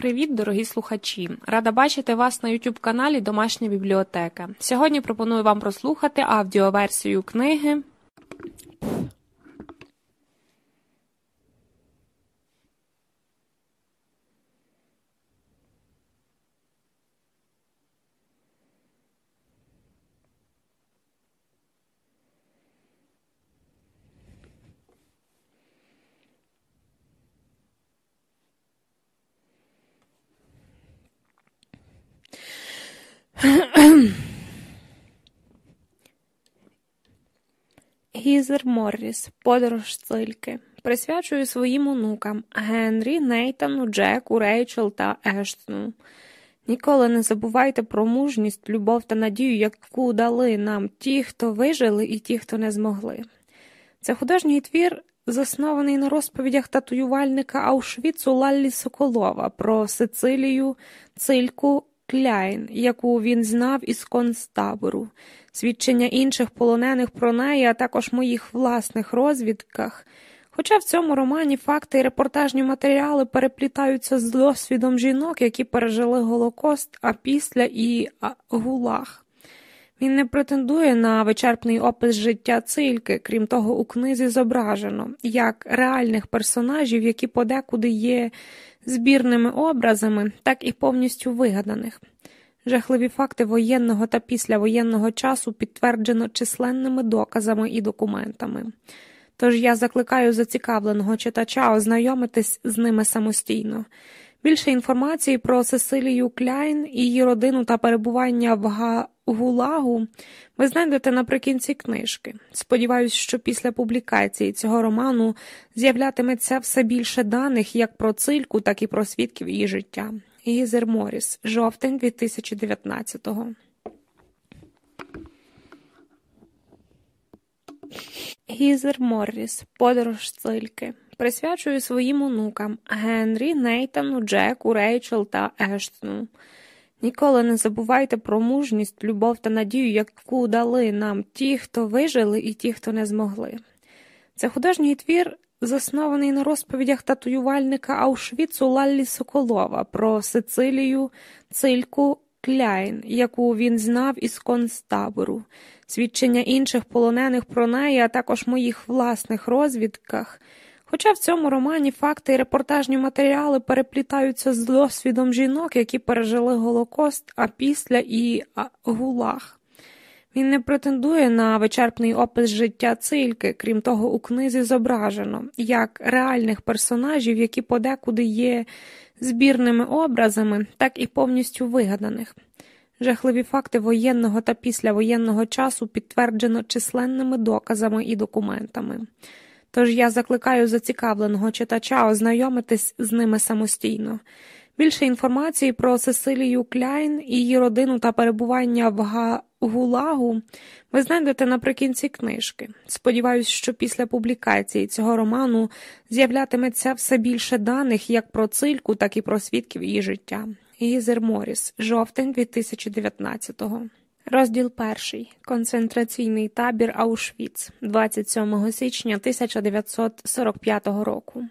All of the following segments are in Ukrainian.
Привіт, дорогі слухачі! Рада бачити вас на youtube каналі Домашня бібліотека. Сьогодні пропоную вам прослухати аудіоверсію книги. Гізер Морріс, Подорож цильки. Присвячую своїм онукам Генрі, Нейтану, Джеку, Рейчел та Ештону. Ніколи не забувайте про мужність, любов та надію, яку дали нам ті, хто вижили, і ті, хто не змогли. Це художній твір, заснований на розповідях татуювальника Аушвіцу Лаллі Соколова про Сицилію, цильку Кляйн, яку він знав із концтабору, свідчення інших полонених про неї, а також моїх власних розвідках. Хоча в цьому романі факти і репортажні матеріали переплітаються з досвідом жінок, які пережили Голокост, а після і гулаг. Він не претендує на вичерпний опис життя цильки, крім того, у книзі зображено як реальних персонажів, які подекуди є збірними образами, так і повністю вигаданих. Жахливі факти воєнного та післявоєнного часу підтверджено численними доказами і документами. Тож я закликаю зацікавленого читача ознайомитись з ними самостійно. Більше інформації про Сесилію Кляйн, її родину та перебування в Гулагу ви знайдете наприкінці книжки. Сподіваюсь, що після публікації цього роману з'являтиметься все більше даних як про цильку, так і про свідків її життя. Гізер Моріс, жовтень 2019-го. Гізер Морріс, Подорож цильки. Присвячую своїм онукам Генрі, Нейтану, Джеку, Рейчел та Ештону. Ніколи не забувайте про мужність, любов та надію, яку дали нам ті, хто вижили, і ті, хто не змогли. Це художній твір, заснований на розповідях татуювальника Аушвіцу Лаллі Соколова про Сицилію, цильку Кляйн, яку він знав із концтабору, свідчення інших полонених про неї, а також моїх власних розвідках. Хоча в цьому романі факти і репортажні матеріали переплітаються з досвідом жінок, які пережили Голокост, а після і гулаг. Він не претендує на вичерпний опис життя цильки, крім того, у книзі зображено як реальних персонажів, які подекуди є збірними образами, так і повністю вигаданих. Жахливі факти воєнного та післявоєнного часу підтверджено численними доказами і документами. Тож я закликаю зацікавленого читача ознайомитись з ними самостійно. Більше інформації про Сесилію Кляйн, її родину та перебування в Гулагу ви знайдете наприкінці книжки. Сподіваюсь, що після публікації цього роману з'являтиметься все більше даних як про цильку, так і про свідків її життя. Гізер Моріс, жовтень 2019-го. Розділ перший. Концентраційний табір Аушвіц, 27 січня 1945 року.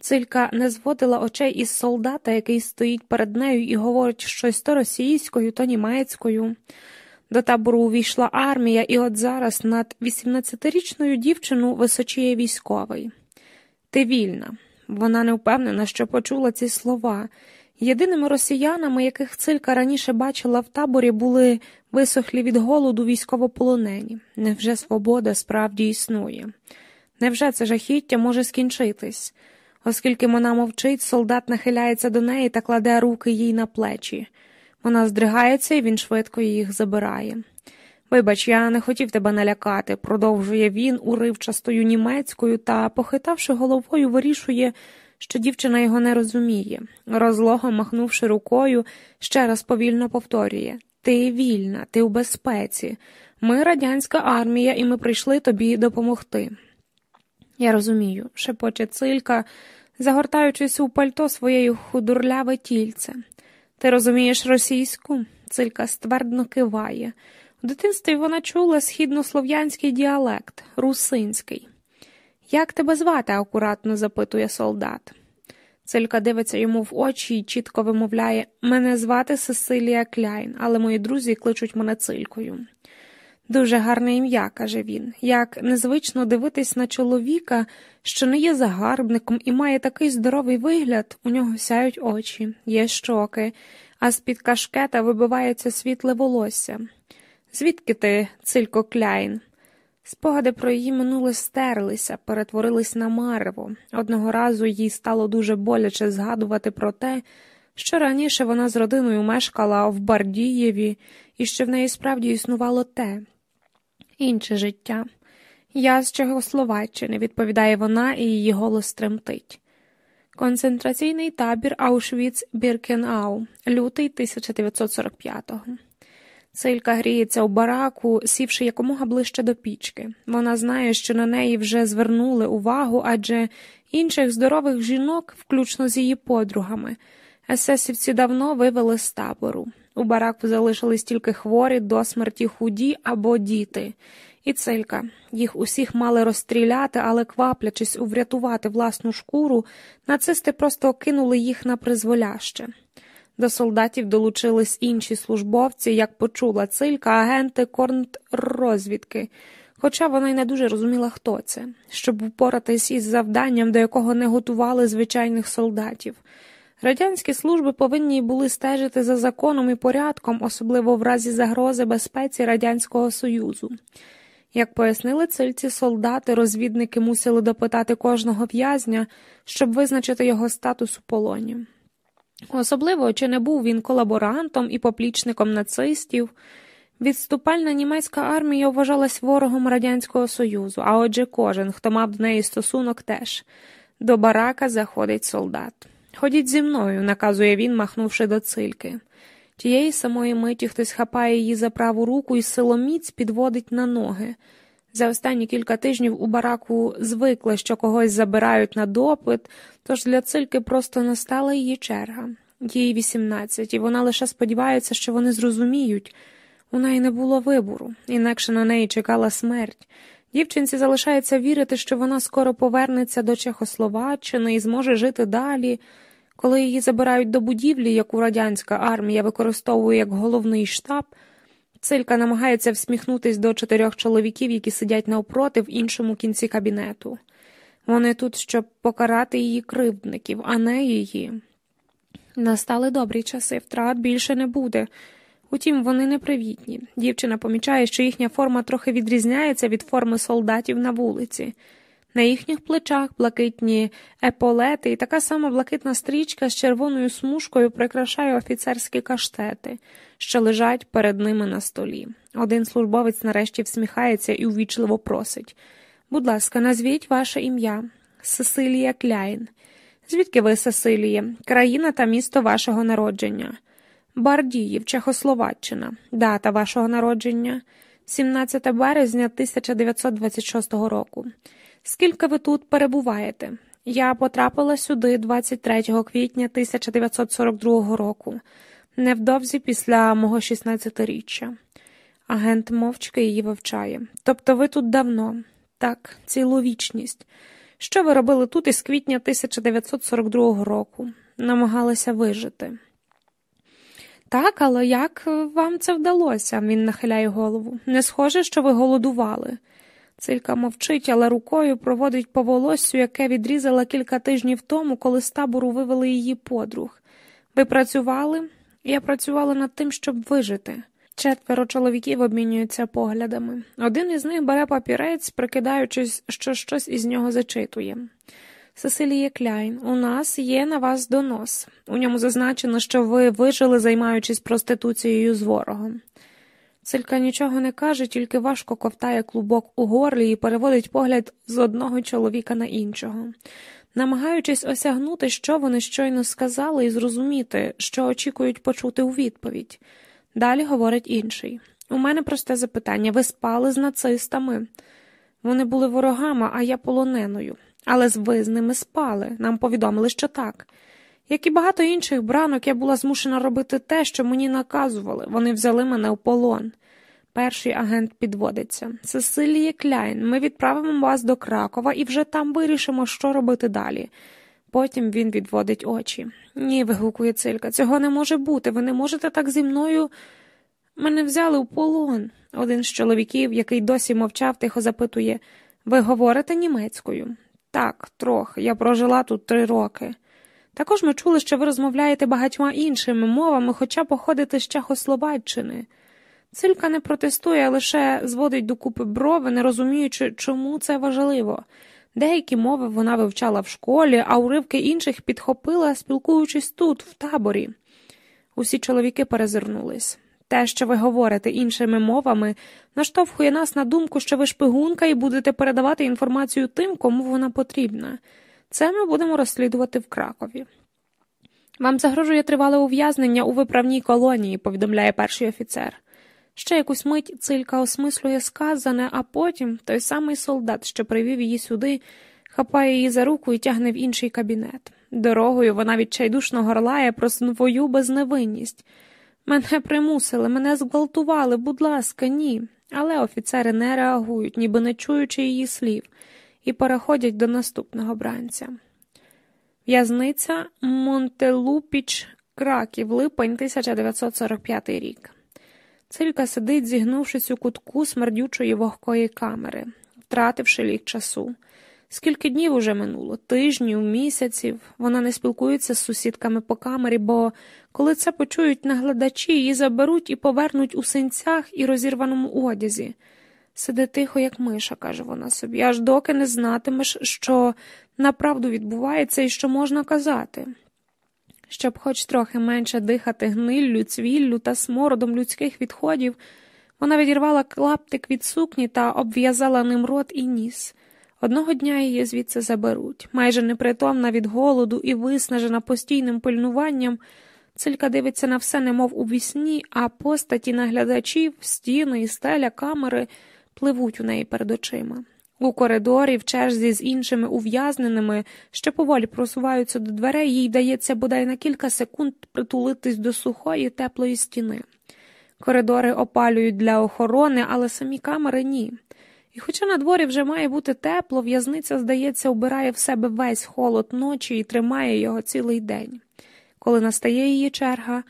Цилька не зводила очей із солдата, який стоїть перед нею і говорить щось то російською, то німецькою. До табору увійшла армія, і от зараз над 18-річною дівчину височіє військовий. Ти вільна. Вона не впевнена, що почула ці слова. Єдиними росіянами, яких цилька раніше бачила в таборі, були висохлі від голоду військовополонені. Невже свобода справді існує? Невже це жахіття може скінчитись? Оскільки вона мовчить, солдат нахиляється до неї та кладе руки їй на плечі. Вона здригається і він швидко їх забирає. Вибач, я не хотів тебе налякати, продовжує він уривчастою німецькою та, похитавши головою, вирішує, що дівчина його не розуміє. Розлого, махнувши рукою, ще раз повільно повторює Ти вільна, ти у безпеці. Ми радянська армія, і ми прийшли тобі допомогти. Я розумію, шепоче цилька, загортаючись у пальто своєю худурляве тільце. Ти розумієш російську? Цилька ствердно киває. У дитинстві вона чула східнослов'янський діалект, русинський. Як тебе звати? акуратно запитує солдат. Цилька дивиться йому в очі і чітко вимовляє Мене звати Сесилія Кляйн, але мої друзі кличуть мене цилькою. Дуже гарне ім'я, каже він, як незвично дивитись на чоловіка, що не є загарбником і має такий здоровий вигляд, у нього сяють очі, є щоки, а з-під кашкета вибивається світле волосся. Звідки ти, цилько Кляйн? Спогади про її минуле стерлися, перетворились на марево. Одного разу їй стало дуже боляче згадувати про те, що раніше вона з родиною мешкала в Бардієві і що в неї справді існувало те інше життя. Я з Чехословаччини, відповідає вона, і її голос тремтить. Концентраційний табір Аушвіц Біркенау, лютий 1945-го. Цилька гріється у бараку, сівши якомога ближче до пічки. Вона знає, що на неї вже звернули увагу, адже інших здорових жінок, включно з її подругами, есесівці давно вивели з табору. У бараку залишились тільки хворі до смерті худі або діти. І цилька. Їх усіх мали розстріляти, але, кваплячись уврятувати власну шкуру, нацисти просто кинули їх на призволяще. До солдатів долучились інші службовці, як почула цилька, агенти контррозвідки, хоча вона й не дуже розуміла, хто це, щоб упоратись із завданням, до якого не готували звичайних солдатів. Радянські служби повинні були стежити за законом і порядком, особливо в разі загрози безпеці Радянського Союзу. Як пояснили цильці солдати, розвідники мусили допитати кожного в'язня, щоб визначити його статус у полоні. Особливо чи не був він колаборантом і поплічником нацистів. Відступальна німецька армія вважалась ворогом Радянського Союзу, а отже, кожен, хто мав до неї стосунок, теж до барака заходить солдат. Ходіть зі мною, наказує він, махнувши до цильки. Тієї самої миті хтось хапає її за праву руку і силоміць підводить на ноги. За останні кілька тижнів у бараку звикли, що когось забирають на допит, тож для цильки просто настала її черга. Їй 18, і вона лише сподівається, що вони зрозуміють. У неї не було вибору, інакше на неї чекала смерть. Дівчинці залишається вірити, що вона скоро повернеться до Чехословаччини і зможе жити далі. Коли її забирають до будівлі, яку радянська армія використовує як головний штаб, цилька намагається всміхнутись до чотирьох чоловіків, які сидять навпроти в іншому кінці кабінету. Вони тут, щоб покарати її кривдників, а не її. Настали добрі часи, втрат більше не буде. Утім, вони непривітні. Дівчина помічає, що їхня форма трохи відрізняється від форми солдатів на вулиці. На їхніх плечах блакитні еполети і така сама блакитна стрічка з червоною смужкою прикрашає офіцерські каштети, що лежать перед ними на столі. Один службовець нарешті всміхається і увічливо просить будь ласка, назвіть ваше ім'я Сесилія Кляйн. Звідки ви, Сесилія, країна та місто вашого народження? Бардіїв, Чехословаччина, дата вашого народження, 17 березня 1926 року. Скільки ви тут перебуваєте? Я потрапила сюди 23 квітня 1942 року, невдовзі після мого 16-річчя. Агент мовчки її вивчає. Тобто ви тут давно, так, цілу вічність. Що ви робили тут із квітня 1942 року? Намагалися вижити. Так, але як вам це вдалося? Він нахиляє голову. Не схоже, що ви голодували. Цилька мовчить, але рукою проводить по волоссю, яке відрізала кілька тижнів тому, коли з табору вивели її подруг. Ви працювали? Я працювала над тим, щоб вижити. Четверо чоловіків обмінюються поглядами. Один із них бере папірець, прикидаючись, що щось із нього зачитує. Сесилія Кляйн, у нас є на вас донос. У ньому зазначено, що ви вижили, займаючись проституцією з ворогом. Силька нічого не каже, тільки важко ковтає клубок у горлі і переводить погляд з одного чоловіка на іншого, намагаючись осягнути, що вони щойно сказали, і зрозуміти, що очікують почути у відповідь. Далі говорить інший. У мене просте запитання ви спали з нацистами? Вони були ворогами, а я полоненою. Але ви з ними спали. Нам повідомили, що так. Як і багато інших бранок, я була змушена робити те, що мені наказували. Вони взяли мене у полон. Перший агент підводиться. Сесилія Кляйн, ми відправимо вас до Кракова і вже там вирішимо, що робити далі. Потім він відводить очі. Ні, вигукує цилька, цього не може бути. Ви не можете так зі мною. Мене взяли у полон. Один з чоловіків, який досі мовчав, тихо запитує Ви говорите німецькою? Так, трохи. Я прожила тут три роки. Також ми чули, що ви розмовляєте багатьма іншими мовами, хоча походите з Чехословаччини. Цилька не протестує, а лише зводить докупи брови, не розуміючи, чому це важливо. Деякі мови вона вивчала в школі, а уривки інших підхопила, спілкуючись тут, в таборі. Усі чоловіки перезирнулись. Те, що ви говорите іншими мовами, наштовхує нас на думку, що ви шпигунка і будете передавати інформацію тим, кому вона потрібна. Це ми будемо розслідувати в Кракові. Вам загрожує тривале ув'язнення у виправній колонії, повідомляє перший офіцер. Ще якусь мить цилька осмислює сказане, а потім той самий солдат, що привів її сюди, хапає її за руку і тягне в інший кабінет. Дорогою вона відчайдушно горлає про свою безневинність. Мене примусили, мене зґвалтували, будь ласка, ні. Але офіцери не реагують, ніби не чуючи її слів, і переходять до наступного бранця. В'язниця Монтелупіч, Краків, липень 1945 рік. Цилька сидить, зігнувшись у кутку смердючої вогкої камери, втративши лік часу. Скільки днів уже минуло, тижнів, місяців. Вона не спілкується з сусідками по камері, бо коли це почують наглядачі, її заберуть і повернуть у синцях і розірваному одязі. Сиди тихо, як миша, каже вона собі, аж доки не знатимеш, що направду відбувається і що можна казати. Щоб хоч трохи менше дихати гниллю, цвіллю та смородом людських відходів, вона відірвала клаптик від сукні та обв'язала ним рот і ніс. Одного дня її звідси заберуть. Майже непритомна від голоду і виснажена постійним пильнуванням, цилька дивиться на все, немов у вісні, а постаті наглядачів, стіни і стеля камери пливуть у неї перед очима. У коридорі, в черзі з іншими ув'язненими, що поволі просуваються до дверей, їй дається бодай на кілька секунд притулитись до сухої, теплої стіни. Коридори опалюють для охорони, але самі камери ні. І хоча на дворі вже має бути тепло, в'язниця, здається, убирає в себе весь холод ночі і тримає його цілий день. Коли настає її черга,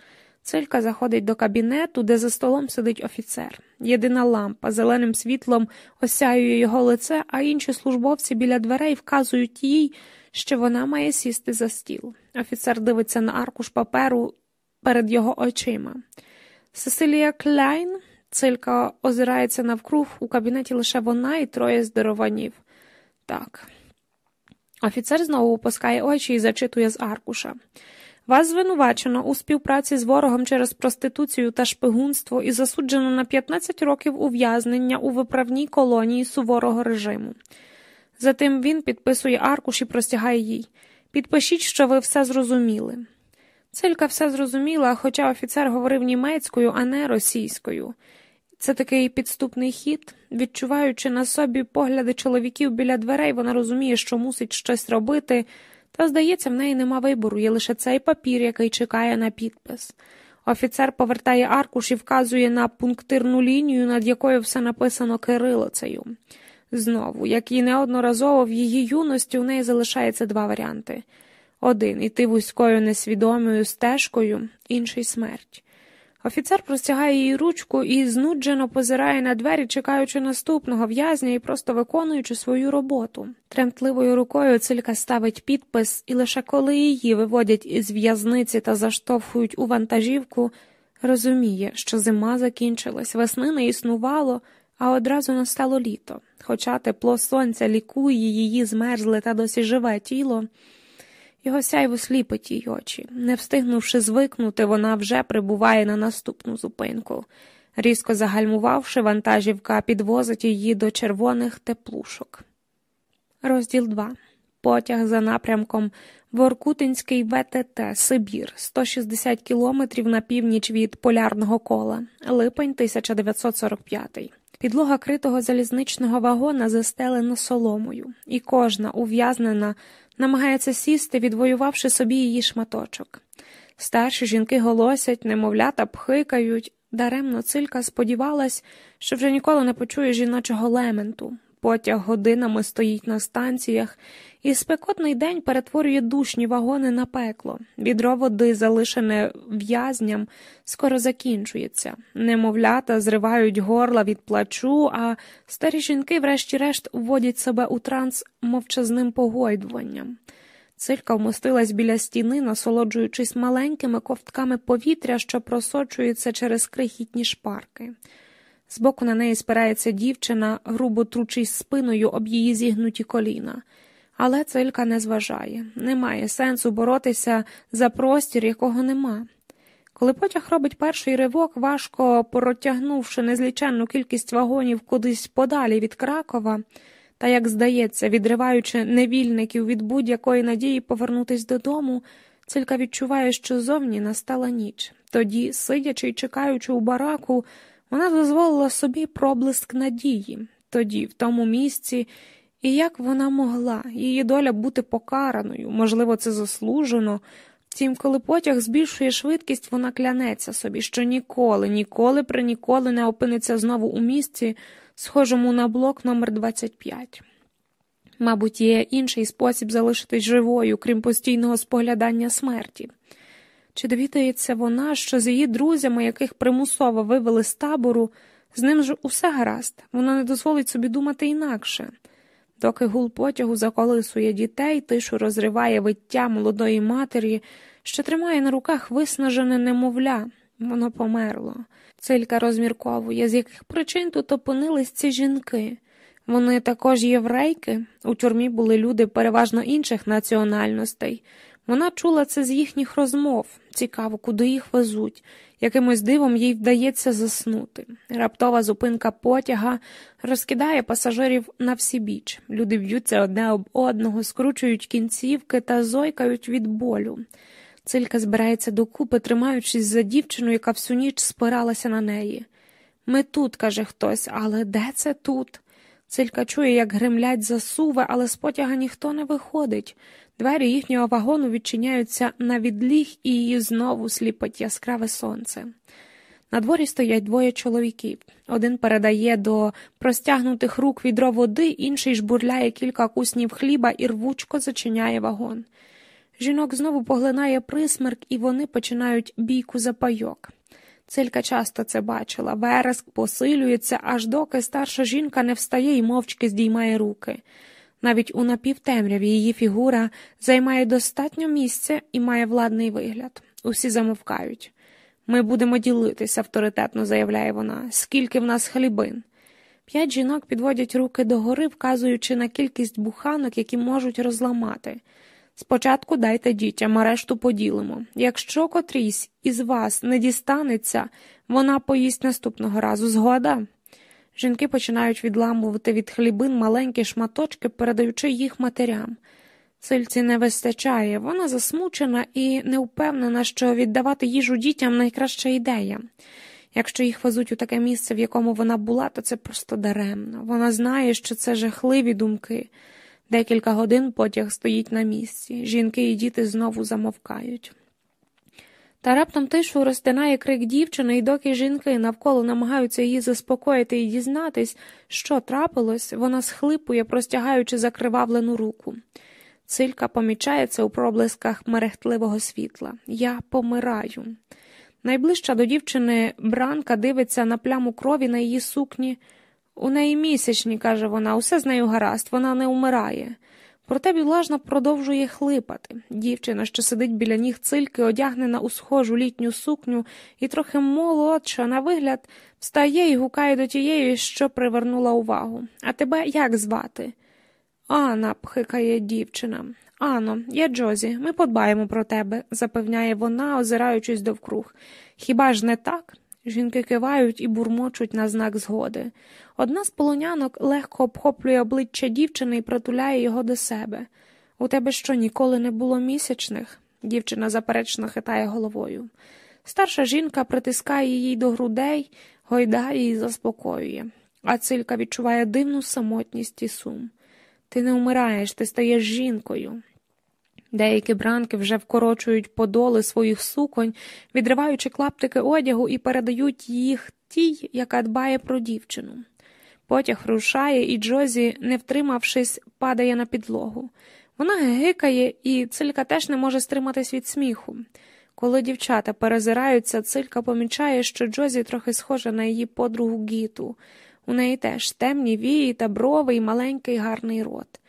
цилька заходить до кабінету, де за столом сидить офіцер. Єдина лампа зеленим світлом осяює його лице, а інші службовці біля дверей вказують їй, що вона має сісти за стіл. Офіцер дивиться на аркуш паперу перед його очима. Сесилія Кляйн Цилька озирається навкруг, у кабінеті лише вона і троє здорованів. Так. Офіцер знову опускає очі і зачитує з аркуша. Вас звинувачено у співпраці з ворогом через проституцію та шпигунство і засуджено на 15 років ув'язнення у виправній колонії суворого режиму. Затим він підписує аркуш і простягає їй. Підпишіть, що ви все зрозуміли. Цилька все зрозуміла, хоча офіцер говорив німецькою, а не російською. Це такий підступний хід. Відчуваючи на собі погляди чоловіків біля дверей, вона розуміє, що мусить щось робити, та, здається, в неї нема вибору, є лише цей папір, який чекає на підпис. Офіцер повертає аркуш і вказує на пунктирну лінію, над якою все написано кирилицею. Знову, як і неодноразово в її юності, у неї залишається два варіанти один іти вузькою несвідомою стежкою, інший смерть. Офіцер простягає їй ручку і знуджено позирає на двері, чекаючи наступного в'язня і просто виконуючи свою роботу. Тремтливою рукою цилька ставить підпис, і лише коли її виводять із в'язниці та заштовхують у вантажівку, розуміє, що зима закінчилась, весни не існувало, а одразу настало літо. Хоча тепло сонця лікує її змерзле та досі живе тіло. Його сяйво сліпить її очі. Не встигнувши звикнути, вона вже прибуває на наступну зупинку. Різко загальмувавши, вантажівка підвозить її до червоних теплушок. Розділ 2. Потяг за напрямком Воркутинський ВТТ Сибір, 160 кілометрів на північ від полярного кола, липень 1945 Підлога критого залізничного вагона застелена соломою, і кожна ув'язнена намагається сісти, відвоювавши собі її шматочок. Старші жінки голосять, немовлята пхикають. Даремно цилька сподівалась, що вже ніколи не почує жіночого лементу. Потяг годинами стоїть на станціях, і спекотний день перетворює душні вагони на пекло. Відро води, залишене в'язням, скоро закінчується. Немовлята зривають горла від плачу, а старі жінки, врешті-решт, вводять себе у транс мовчазним погойдуванням. Цилька вмостилась біля стіни, насолоджуючись маленькими ковтками повітря, що просочуються через крихітні шпарки. Збоку на неї спирається дівчина, грубо тручись спиною об її зігнуті коліна. Але цилька не зважає немає сенсу боротися за простір, якого нема. Коли потяг робить перший ривок, важко протягнувши незліченну кількість вагонів кудись подалі від Кракова, та, як здається, відриваючи невільників від будь-якої надії повернутися додому, цилька відчуває, що зовні настала ніч. Тоді, сидячи й чекаючи у бараку, вона дозволила собі проблиск надії, тоді, в тому місці, і як вона могла, її доля бути покараною, можливо, це заслужено. Втім, коли потяг збільшує швидкість, вона клянеться собі, що ніколи, ніколи при ніколи не опиниться знову у місці, схожому на блок номер 25 Мабуть, є інший спосіб залишитись живою, крім постійного споглядання смерті. Чи довідається вона, що з її друзями, яких примусово вивели з табору, з ним ж усе гаразд, вона не дозволить собі думати інакше. Доки гул потягу заколисує дітей, тишу розриває виття молодої матері, що тримає на руках виснажене немовля, воно померло. Цилька розмірковує, з яких причин тут опинились ці жінки. Вони також єврейки, у тюрмі були люди переважно інших національностей. Вона чула це з їхніх розмов, цікаво, куди їх везуть, якимось дивом їй вдається заснути. Раптова зупинка потяга розкидає пасажирів на всі біч. Люди б'ються одне об одного, скручують кінцівки та зойкають від болю. Цилька збирається докупи, тримаючись за дівчину, яка всю ніч спиралася на неї. Ми тут, каже хтось, але де це тут? Цилька чує, як гремлять засуви, але з потяга ніхто не виходить. Двері їхнього вагону відчиняються на відліг і її знову сліпить яскраве сонце. На дворі стоять двоє чоловіків. Один передає до простягнутих рук відро води, інший жбурляє кілька куснів хліба і рвучко зачиняє вагон. Жінок знову поглинає присмерк, і вони починають бійку за пайок. Цилька часто це бачила. Вереск посилюється, аж доки старша жінка не встає і мовчки здіймає руки. Навіть у напівтемряві її фігура займає достатньо місця і має владний вигляд. Усі замовкають. Ми будемо ділитися, авторитетно заявляє вона, скільки в нас хлібин. П'ять жінок підводять руки догори, вказуючи на кількість буханок, які можуть розламати. Спочатку дайте дітям, а решту поділимо. Якщо котрійсь із вас не дістанеться, вона поїсть наступного разу. Згода. Жінки починають відламувати від хлібин маленькі шматочки, передаючи їх матерям. Сильці не вистачає, вона засмучена і не впевнена, що віддавати їжу дітям найкраща ідея. Якщо їх везуть у таке місце, в якому вона була, то це просто даремно. Вона знає, що це жахливі думки. Декілька годин потяг стоїть на місці. Жінки і діти знову замовкають. Та раптом тишу розтинає крик дівчини, і доки жінки навколо намагаються її заспокоїти і дізнатись, що трапилось, вона схлипує, простягаючи закривавлену руку. Цилька помічається у проблисках мерехтливого світла. Я помираю. Найближча до дівчини бранка дивиться на пляму крові на її сукні. У неї місячні, каже вона, усе з нею гаразд, вона не умирає. Проте білажна продовжує хлипати. Дівчина, що сидить біля ніг цильки, одягнена у схожу літню сукню і трохи молодша, на вигляд, встає і гукає до тієї, що привернула увагу. А тебе як звати? Анна, пхикає дівчина. Ано, я Джозі, ми подбаємо про тебе, запевняє вона, озираючись довкруг. Хіба ж не так? Жінки кивають і бурмочуть на знак згоди. Одна з полонянок легко обхоплює обличчя дівчини і притуляє його до себе. У тебе що ніколи не було місячних? Дівчина заперечно хитає головою. Старша жінка притискає її до грудей, гойдає і заспокоює, а цилька відчуває дивну самотність і сум. Ти не вмираєш, ти стаєш жінкою. Деякі бранки вже вкорочують подоли своїх суконь, відриваючи клаптики одягу і передають їх тій, яка дбає про дівчину. Потяг рушає, і Джозі, не втримавшись, падає на підлогу. Вона гикає, і цилька теж не може стриматись від сміху. Коли дівчата перезираються, цилька помічає, що Джозі трохи схожа на її подругу Гіту. У неї теж темні вії та брови і маленький гарний рот.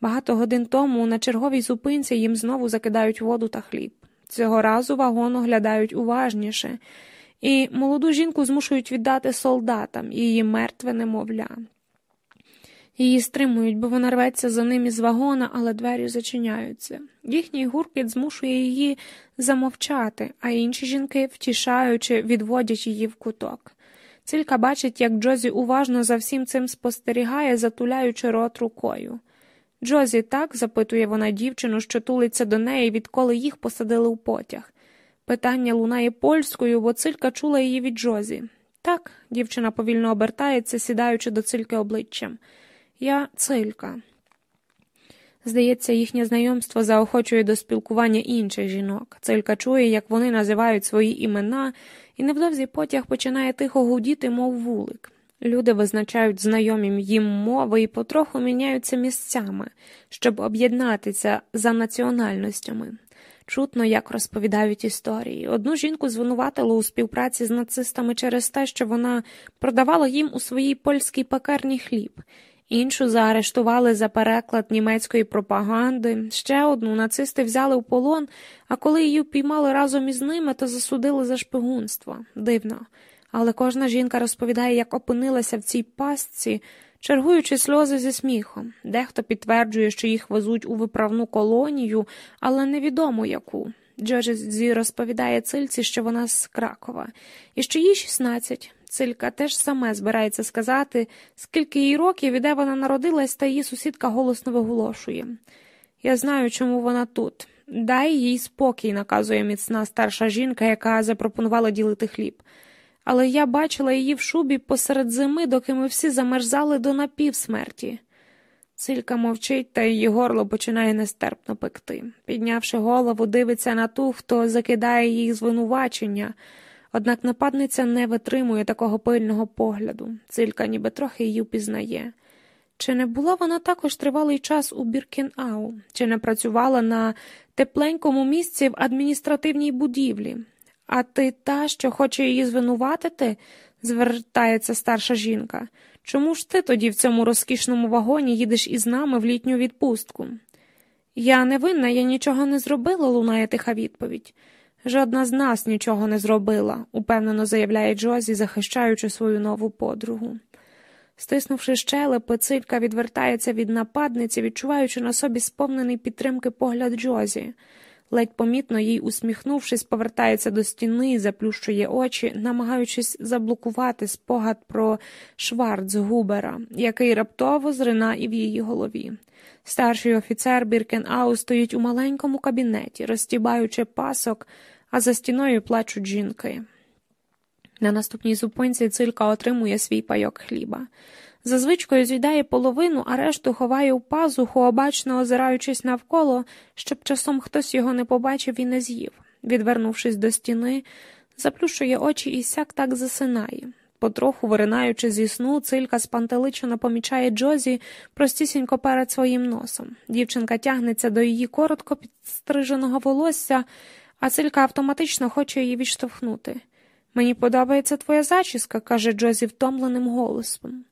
Багато годин тому на черговій зупинці їм знову закидають воду та хліб. Цього разу вагон оглядають уважніше, і молоду жінку змушують віддати солдатам її мертве немовля. Її стримують, бо вона рветься за ним із вагона, але двері зачиняються. Їхній гуркіт змушує її замовчати, а інші жінки, втішаючи, відводять її в куток. Цилька бачить, як Джозі уважно за всім цим спостерігає, затуляючи рот рукою. Джозі так, запитує вона дівчину, що тулиться до неї, відколи їх посадили у потяг. Питання лунає польською, бо цилька чула її від Джозі. Так, дівчина повільно обертається, сідаючи до цильки обличчям. Я цилька. Здається, їхнє знайомство заохочує до спілкування інших жінок. Цилька чує, як вони називають свої імена, і невдовзі потяг починає тихо гудіти, мов вулик. Люди визначають знайомі їм мови і потроху міняються місцями, щоб об'єднатися за національностями. Чутно, як розповідають історії. Одну жінку звинуватило у співпраці з нацистами через те, що вона продавала їм у своїй польській пекарні хліб. Іншу заарештували за переклад німецької пропаганди, ще одну нацисти взяли в полон, а коли її впіймали разом із ними, то засудили за шпигунство. Дивно. Але кожна жінка розповідає, як опинилася в цій пастці, чергуючи сльози зі сміхом. Дехто підтверджує, що їх везуть у виправну колонію, але невідомо яку. Джорджі розповідає цильці, що вона з Кракова, і що їй 16. Цилька теж саме збирається сказати, скільки їй років і де вона народилась, та її сусідка голосно виголошує. Я знаю, чому вона тут. Дай їй спокій, наказує міцна старша жінка, яка запропонувала ділити хліб. Але я бачила її в шубі посеред зими, доки ми всі замерзали до напівсмерті. Цилька мовчить, та її горло починає нестерпно пекти. Піднявши голову, дивиться на ту, хто закидає їй звинувачення. Однак нападниця не витримує такого пильного погляду. Цилька ніби трохи її впізнає. Чи не була вона також тривалий час у Біркінау, чи не працювала на тепленькому місці в адміністративній будівлі? А ти та, що хоче її звинуватити? звертається старша жінка. Чому ж ти тоді в цьому розкішному вагоні їдеш із нами в літню відпустку? Я не винна, я нічого не зробила, лунає тиха відповідь. Жодна з нас нічого не зробила, упевнено заявляє Джозі, захищаючи свою нову подругу. Стиснувши щелепи, цилька відвертається від нападниці, відчуваючи на собі сповнений підтримки погляд Джозі. Ледь помітно їй, усміхнувшись, повертається до стіни заплющує очі, намагаючись заблокувати спогад про Шварц Губера, який раптово зрина і в її голові. Старший офіцер Біркенау стоїть у маленькому кабінеті, розтібаючи пасок, а за стіною плачуть жінки. На наступній зупинці цилька отримує свій пайок хліба. За звичкою з'їдає половину, а решту ховає у пазуху, обачно озираючись навколо, щоб часом хтось його не побачив і не з'їв. Відвернувшись до стіни, заплющує очі і сяк так засинає. Потроху виринаючи зі сну, цилька спантеличено помічає Джозі простісінько перед своїм носом. Дівчинка тягнеться до її коротко підстриженого волосся, а цилька автоматично хоче її відштовхнути. Мені подобається твоя зачіска, каже Джозі втомленим голосом.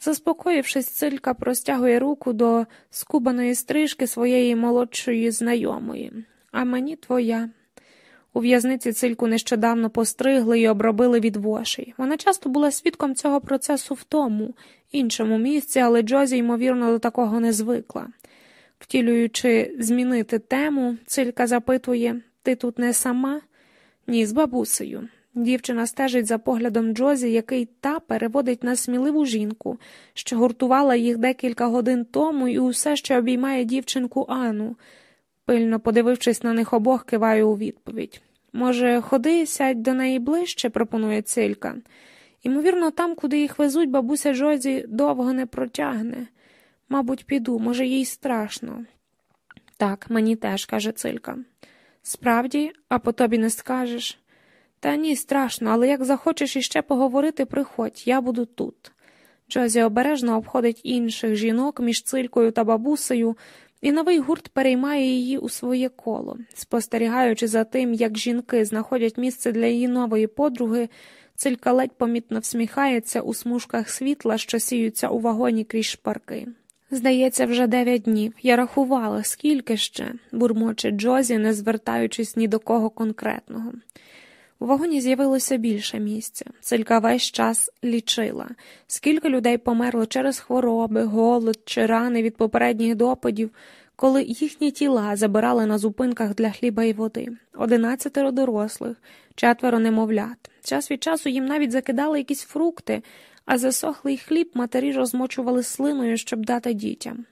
Заспокоївшись, цилька простягує руку до скубаної стрижки своєї молодшої знайомої, а мені твоя. У в'язниці цильку нещодавно постригли і обробили від вошей. Вона часто була свідком цього процесу в тому, іншому місці, але Джозі, ймовірно, до такого не звикла. Втілюючи змінити тему, цилька запитує Ти тут не сама? Ні, з бабусею. Дівчина стежить за поглядом Джозі, який та переводить на сміливу жінку, що гуртувала їх декілька годин тому і усе ще обіймає дівчинку Ану. Пильно подивившись на них обох, киваю у відповідь. Може, ходи, сядь до неї ближче, пропонує цилька. Ймовірно, там, куди їх везуть, бабуся Джозі довго не протягне. Мабуть, піду, може, їй страшно. Так, мені теж, каже цилька. Справді, а по тобі не скажеш. Та ні, страшно, але як захочеш іще поговорити, приходь, я буду тут. Джозі обережно обходить інших жінок між цилькою та бабусею, і новий гурт переймає її у своє коло, спостерігаючи за тим, як жінки знаходять місце для її нової подруги, цилька ледь помітно всміхається у смужках світла, що сіються у вагоні крізь шпарки. Здається, вже дев'ять днів. Я рахувала, скільки ще, бурмоче Джозі, не звертаючись ні до кого конкретного. У вагоні з'явилося більше місця. Цилька весь час лічила, скільки людей померло через хвороби, голод чи рани від попередніх допадів, коли їхні тіла забирали на зупинках для хліба і води, одинадцятеро дорослих, четверо немовлят. Час від часу їм навіть закидали якісь фрукти, а засохлий хліб матері розмочували слиною, щоб дати дітям.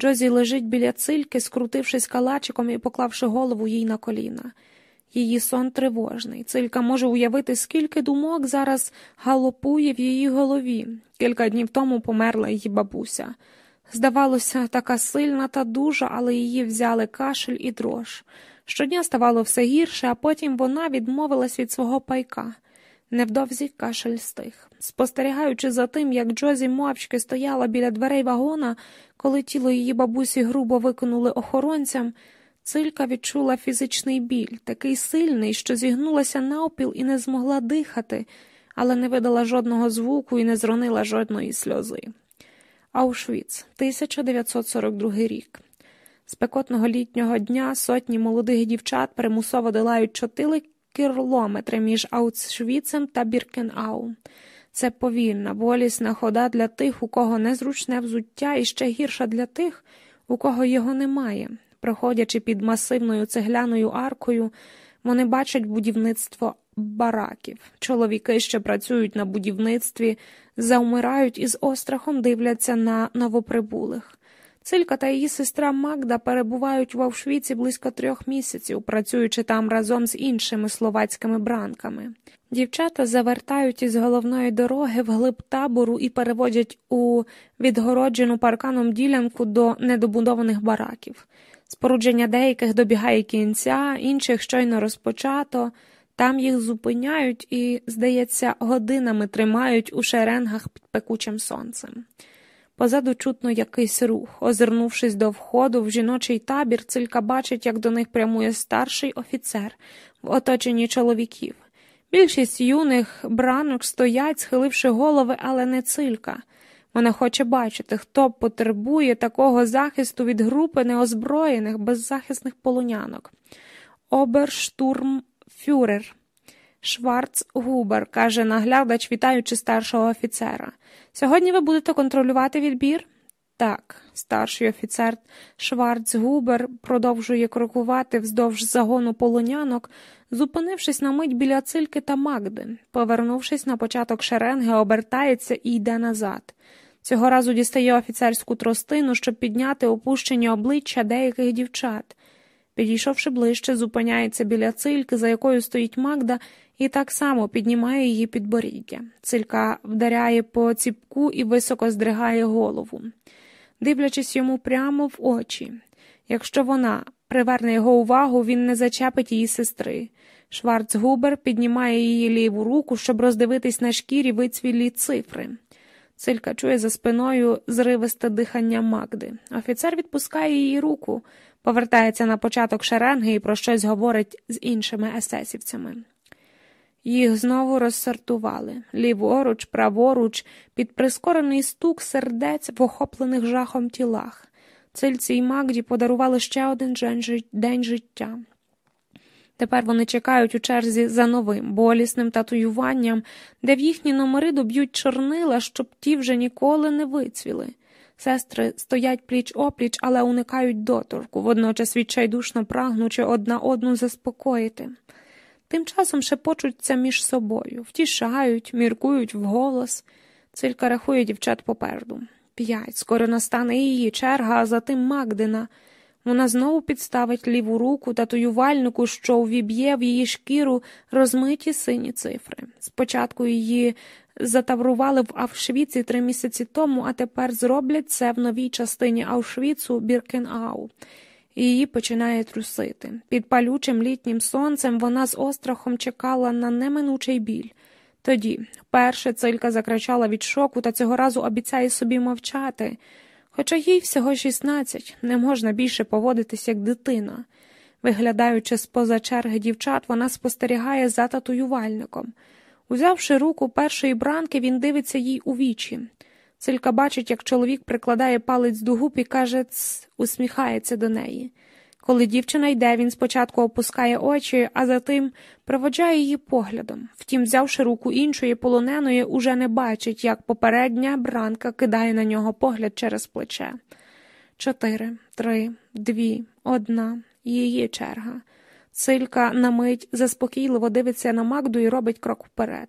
Джозі лежить біля цильки, скрутившись калачиком і поклавши голову їй на коліна. Її сон тривожний. Цилька може уявити, скільки думок зараз галопує в її голові. Кілька днів тому померла її бабуся. Здавалося, така сильна та дужа, але її взяли кашель і дрож. Щодня ставало все гірше, а потім вона відмовилась від свого пайка. Невдовзі кашель стих. Спостерігаючи за тим, як Джозі мовчки стояла біля дверей вагона, коли тіло її бабусі грубо викинули охоронцям, цилька відчула фізичний біль, такий сильний, що зігнулася навпіл і не змогла дихати, але не видала жодного звуку і не зронила жодної сльози. Аушвіц, 1942 рік. Спекотного літнього дня сотні молодих дівчат примусово долають чотири кілометри між Аушвіцем та Біркенау. Це повільна, болісна хода для тих, у кого незручне взуття, і ще гірша для тих, у кого його немає. Проходячи під масивною цегляною аркою, вони бачать будівництво бараків. Чоловіки, що працюють на будівництві, завмирають і з острахом дивляться на новоприбулих. Цилька та її сестра Магда перебувають в Авшвіці близько трьох місяців, працюючи там разом з іншими словацькими бранками. Дівчата завертають із головної дороги в глиб табору і переводять у відгороджену парканом ділянку до недобудованих бараків. Спорудження деяких добігає кінця, інших щойно розпочато. Там їх зупиняють і, здається, годинами тримають у шеренгах під пекучим сонцем. Позаду чутно якийсь рух. Озирнувшись до входу в жіночий табір, цилька бачить, як до них прямує старший офіцер в оточенні чоловіків. Більшість юних бранок стоять, схиливши голови, але не цилька. Вона хоче бачити, хто потребує такого захисту від групи неозброєних, беззахисних полонянок. Оберштурмфюрер. Шварц Губер, каже наглядач, вітаючи старшого офіцера. Сьогодні ви будете контролювати відбір? Так, старший офіцер Шварц Губер продовжує крокувати вздовж загону полонянок, зупинившись на мить біля цильки та Магди. Повернувшись на початок шеренги, обертається і йде назад. Цього разу дістає офіцерську тростину, щоб підняти опущені обличчя деяких дівчат. Підійшовши ближче, зупиняється біля цильки, за якою стоїть Магда, і так само піднімає її підборіддя. Цилька вдаряє по ціпку і високо здригає голову, дивлячись йому прямо в очі. Якщо вона приверне його увагу, він не зачепить її сестри. Шварцгубер піднімає її ліву руку, щоб роздивитись на шкірі вицвілі цифри. Цилька чує за спиною зривисте дихання Магди. Офіцер відпускає її руку, повертається на початок шеренги і про щось говорить з іншими есесівцями. Їх знову розсортували ліворуч, праворуч, під прискорений стук сердець в охоплених жахом тілах. Цильці й Магді подарували ще один день життя. Тепер вони чекають у черзі за новим болісним татуюванням, де в їхні номери доб'ють чорнила, щоб ті вже ніколи не вицвіли. Сестри стоять пліч опліч, але уникають доторку, водночас відчайдушно прагнучи одна одну заспокоїти. Тим часом шепочуться між собою, втішають, міркують вголос. Цилька рахує дівчат попереду. П'ять. Скоро настане її черга, а затим Магдина. Вона знову підставить ліву руку татуювальнику, що увіб'є в її шкіру розмиті сині цифри. Спочатку її затаврували в Авшвіці три місяці тому, а тепер зроблять це в новій частині Аушвіцу Біркенау її починає трусити. Під палючим літнім сонцем вона з острахом чекала на неминучий біль. Тоді вперше цилька закричала від шоку та цього разу обіцяє собі мовчати. Хоча їй всього 16, не можна більше поводитись як дитина. Виглядаючи з поза черги дівчат, вона спостерігає за татуювальником. Узявши руку першої бранки, він дивиться їй у вічі. Цилька бачить, як чоловік прикладає палець до губ і каже, «Ц», усміхається до неї. Коли дівчина йде, він спочатку опускає очі, а затим проводжає її поглядом. Втім, взявши руку іншої полоненої, уже не бачить, як попередня бранка кидає на нього погляд через плече. Чотири, три, дві, одна, її черга. Цилька на мить заспокійливо дивиться на Магду і робить крок вперед.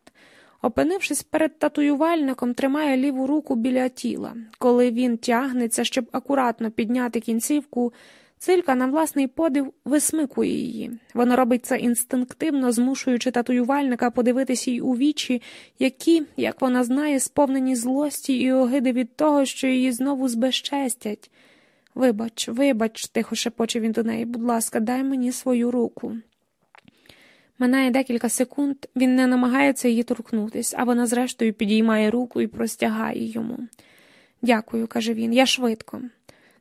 Опинившись перед татуювальником, тримає ліву руку біля тіла. Коли він тягнеться, щоб акуратно підняти кінцівку, цилька на власний подив висмикує її. Вона робить це інстинктивно, змушуючи татуювальника подивитися їй у вічі, які, як вона знає, сповнені злості і огиди від того, що її знову збезчестять. Вибач, вибач, тихо шепоче він до неї, будь ласка, дай мені свою руку. Минає декілька секунд, він не намагається її торкнутись, а вона, зрештою, підіймає руку і простягає йому. Дякую, каже він, я швидко.